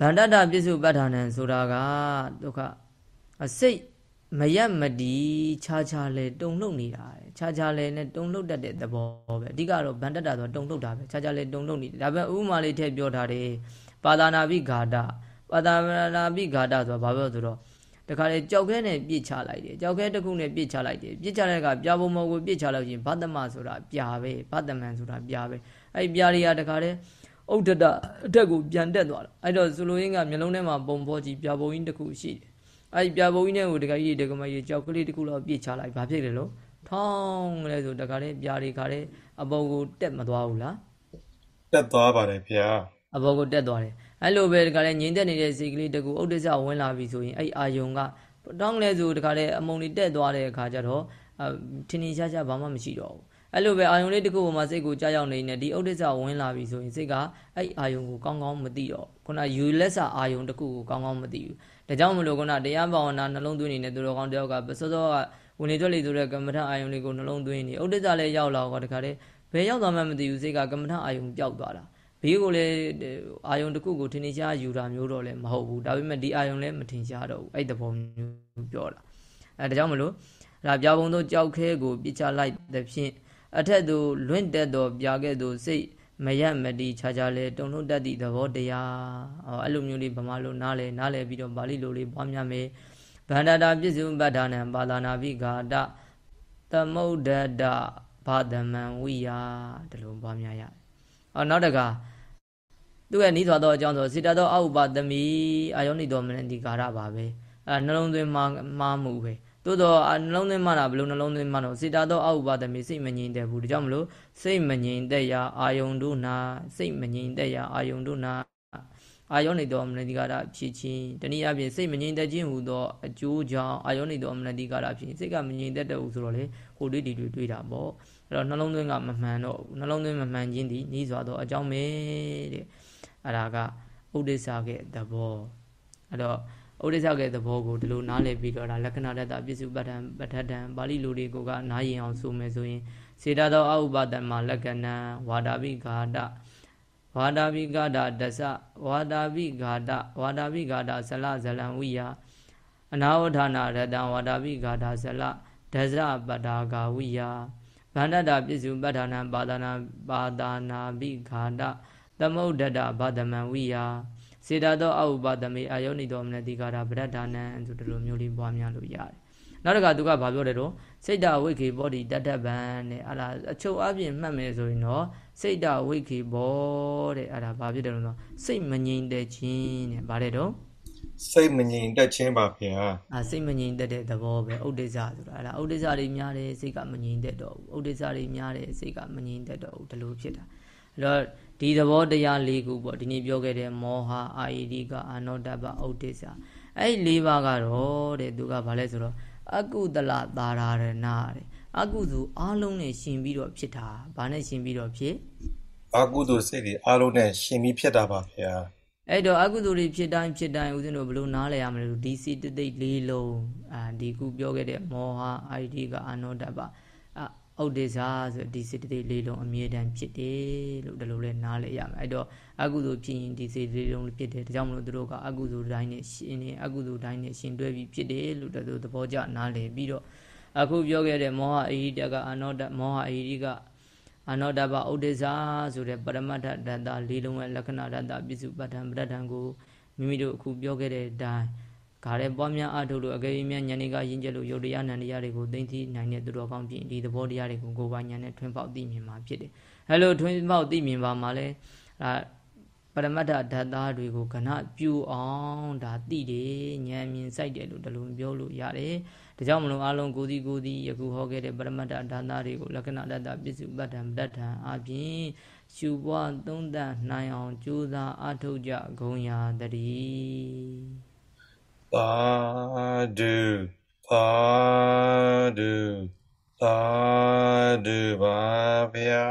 S1: ဗန္တတ္တပြစ္စုပ္ပတ္ထာနံဆိုတာကဒုက္ခစိတ် မရက်မဒီခြားခြားလဲတုံလှုပ်နေတာခြားခြားလဲနဲ့တုံလှုပ်တတ်တဲ့သဘောပဲအဓိကတော့ဗန္တတဆိုတုံလှုပ်တာပဲခြားခြားလဲတုံလှုပ်နေတယ်ဒါပေမဲ့ဥပမာလေးထည့်ပြောထားတယ်ပါဒနာပိဂါဒပါဒနာပိဂါဒဆိုတာဘာပြောဆိုတော့တခါလေကြောက်ခဲနဲ့ပြစ်ချလိုက်တယ်ကြောက်ခဲတစ်ခုနဲ့ပြစ်ချလိုက်တယ်ပြစ်ချတဲ့ကပြာပုံမောကိုပြစ်ချလိုက်ရင်ဘတ်တမဆိုတာပြာပဲဘတ်တမန်ဆိုတာပြာပဲအဲ့ပြာတွေကတခါလေဥဒ္ဒတအတက်ကိုပြန်တက်သွားတာအဲ့တော့ဆိုလိုရင်းကမျိုးလုံးထဲမှာပုံဖောကြည့်ပြာပုံကြီးတစ်ခုရှိတယ် အဲ့ဒီပြဘုံကြီးနဲ့ကိုတခါကြီးတကမကြီးကြောက်ကလေးတစ်ခုလောက်ပြစ်ချလိုက်ဘာဖြစ်လဲလို့ထောင်းလဲဆိုတခါလေးပြာတွေခါလေးအပေါ်ကိုတက်မသွားဘူးလား
S2: တက်သွားပါတယ်ဗျာ
S1: အပေါ်ကိုတက်သွားတယ်အဲ့လိုပဲတခါလေးငိမ့်တက်နေတဲ့စိတ်ကလေးတကူဥဒိစ္စဝင်လာပြီဆိုရင်အဲ့အာယုံကတောင်းလဲဆိုတခါလေးအမုံလေးတက်သွားတဲ့အခါကျတော့ထင်ထင်ရှားရှားဘာမှမရှိတော့ဘူးအဲ့လိုပဲအာယုံလေးတစ်ခုပေါ်မှာစိတ်ကိုကြားရောက်နေနေဒီဥဒိစ္စဝင်လာပြီဆိုရင်စိတ်ကအဲ့အာယုံကိုကောင်းကောင်းမသိတော့ခုနယူလက်စာအာယုံတစ်ခုကိုကောင်းကောင်းမသိဘူး ဒါကြောင့်မလို့ခုနတရားဘာဝနာနှလုံးသွင်းနေတဲ့သူတော်ကောင်းတယောက်ကပစောစောကဝင်နေကြလေဆိုတဲ့ကမ္မထအာယုံလေးကိုနှလုံးသွင်းနေဥဒိစ္စလည်းရောက်လာတော့တခါတည်းဘယ်ရောက်သွားမှမသိဘူးစိတ်ကကမ္မထအာယုံပျောက်သွားတာဘေးကိုလည်းအာယုံတစ်ခုကိုထင်ရှားယူတာမျိုးတော့လည်းမဟုတ်ဘူးဒါပေမဲ့ဒီအာယုံလည်းမထင်ရှားတော့ဘူးအဲ့တဘောမျိုးပြောတာအဲဒါကြောင့်မလို့ဒါပြဘုံတို့ကြောက်ခဲကိုပြစ်ချလိုက်တဲ့ဖြင့်အထက်သို့လွင့်တက်သောပြကဲ့သို့စိတ် မရမတိခြားခြားလဲတုံလုံးတတ်သည့်သဘောတရားဟောအဲ့လိုမျိုးလေးဗမာလိုနားလဲနားလဲပြီးတော့ပါဠိလိုလေးပွားများမယ်ဗန္ဒတာပြစ္စုပ္ပဒါနံပါဠနာပိဂါတသမုဒ္ဒတဘာသမံဝိယဒီလိုပွားများရတယ်။အော်နောက်တကသူ့ရဲ့နီးသွားသောအကြောင်းဆိုစေတသောအဥပသမီအာယောနိတော်မနတိကာရပါပဲ။အဲနှလုံးသွင်းမှာမှားမှုပဲ။ သို့တော့နှလုံးသွင်းမှတာဘလို့နှလုံးသွင်းမှတော့စေတာတော့အဥပါဒမေစိတ်မငြိမ်တဲ့ဘူးဒါကြောင့်မလို့စိတ်မငြိမ်တဲ့ရာအာယုံတို့နာစိတ်မငြိမ်တဲ့ရာအာယုံတို့နာအာယောနေသောမနတိကာရဖြစ်ခြင်းတနည်းအားဖြင့်စိတ်မငြိမ်သက်ခြင်းဟူသောအကျိုးကြောင့်အာယောနေသောမနတိကာရဖြစ်စိတ်ကမငြိမ်သက်တဲ့ဟူဆိုတော့လေကိုတွေးဒီတွေတွေးတာပေါ့အဲ့တော့နှလုံးသွင်းကမမှန်တော့နှလုံးသွင်းမမှန်ခြင်းဒီဤစွာသောအကြောင်းပဲတဲ့အဲ့ဒါကဥဒိစ္စရဲ့သဘောအဲ့တော့ ဩရိစ္ဆရဲ့သဘောကိုဒီလိုနားလည်ပြီးတော့ဒါလက္ခဏာတတပစ္စုပ္ပတ္ထံပဋ္ဌတံပါဠိလိုတွေကိုကနားရင်အောင်ဆိုမယ်ဆိုရင်စေတသောအဥပဒံမှာလက္ခဏာဝါဒပိဂါဒဝါဒပိဂါဒဒသဝါဒပိဂါဒဝါဒပိဂါဒဇလဇလံဝိယအနာဝဌာနာရတံဝါဒပိဂါထာဇလဒဇပတာဂာဝိယဗန္တတာပစ္စုပဋ္ဌာနံပါဒနာပါဒနာပိဂါတသမုဒ္ဒတဗဒမံဝိယ စေတသောအဥပသမေအာယောနိတော်မနတိကာရဗရဒ္ဌာနံဆိုဒီလိုမျိုးလေးပွားများလို့ရတယ်နောက်တစ်ခါသူကဘာပြောတယ်တော့စိတ်တဝိခေဘောဒီတတ္တဗံတဲ့အဲ့ဒါအချုပ်အပြင်မှတ်မယ်ဆိုရင်တော့စိတ်တဝိခေဘောတဲ့အဲ့ဒါဘာဖြစ်တယ်လို့ဆိုစိတ်မငြိမ်တဲ့ခြင်းတဲ့ဗါတဲ့တော့
S2: စိတ်မငြိမ်သက်ခြင်းပါဗျာ
S1: အာစိတ်မငြိမ်သက်တဲ့သဘောပဲဥဒိစ္စဆိုတာအဲ့ဒါဥဒိစ္စတွေများတယ်စိတ်ကမငြိမ်သက်တော့ဘူးဥဒိစ္စတွေများတယ်စိတ်ကမငြိမ်သက်တော့ဘူးဒီလိုဖြစ်တာအဲ့တော့ ဒီသဘောတရား၄ခုပေါ့ဒီနေ့ပြောခဲ့တဲ့မောဟအာယိဒီကအာနောတပဥဒိစ္စအဲ့ဒီ၄ပါးကတော့တဲ့သူကဘာလဲဆိုတော့အကုသလသာရဏတဲ့အကုသိုလ်အလုံးနဲ့ရှင်ပြီးတော့ဖြစ်တာဘာနဲ့ရှင်ပြီးတော့ဖြစ်
S2: အကုသိုလ်စိတ်တွေအလုံးနဲ့ရှင်ပြီးဖြစ်တာပါဗျာ
S1: အဲ့တော့အကုသိုလ်တွေဖြစ်တိုင်းဖြစ်တိုင်းဦးဇင်းတို့ဘယ်လိုနားလဲရမလဲဒီစီတသိက်လေးလုံးအာဒီခုပြောခဲ့တဲ့မောဟအာယိကအနောတပ ဥဒိစ္စဆိုဒီစေတသိက်လေးလုံးအမြဲတမ်းဖြစ်တယ်လို့ဒီလိုလဲနားလဲရမယ်အဲ့တော့အကုသိုလ်ဖြစ်ရင်ဒီစေတသိက်လေးလုံးဖြစ်တယ်ဒါကြောင့်မလို့သူတို့ကအကုသိုလ်တိုင်းနဲ့ရှင်နေအကုသိုလ်တိုင်းနဲ့ရှင်တွဲပြီးဖြစ်တယ်လို့သူတို့သဘောကျနားလဲပြီးတော့အခုပြောခဲ့တဲ့မောဟအဟိတကအနောတမောဟအဟိတိကအနောတဘဥဒိစ္စဆိုတဲ့ပရမတ္ထဓာတ်လေးလုံးရဲ့လက္ခဏာဓာတ်ပြစ္စုပ္ပတ္ထံပဋ္ဌာန်ကိုမိမိတို့အခုပြောခဲ့တဲ့အတိုင်း ဂါရဲပွားများအထုတ်လို့အကယ်၍များဉာဏ်တွေကယဉ်ကျေးလို့ယုတ်တရားနံတရားတွေကိုသိသိနိုင်တဲ့သူတော်ကောင်းပြင်ဒီသဘောတရားတွေကိုကိုယ်ပိုင်ဉာဏ်နဲ့ထွန်းပေါက်သိမြင်မှာဖြစ်တယ်။အဲလိုထွန်းပေါက်သိမြင်ပါမှာလဲအဲပရမတ္ထဓာတ်သားတွေကိုကဏပြူအောင်ဒါသိတယ်ဉာဏ်မြင်စိုက်တယ်လို့ဒီလိုပြောလို့ရတယ်။ဒါကြောင့်မလို့အလုံးကိုစီကိုစီယခုဟောခဲ့တဲ့ပရမတ္ထဓာတ်သားတွေကိုလက္ခဏာတတ္တပစ္စုပ္ပတ္ထံပဋ္ဌာန်အပြင်ရှုပွားသုံးသပ်နိုင်အောင်ကြိုးစားအထုတ်ကြဂုံရာတည်း
S2: သာဓုသာဓုသာဓုပါဗျာ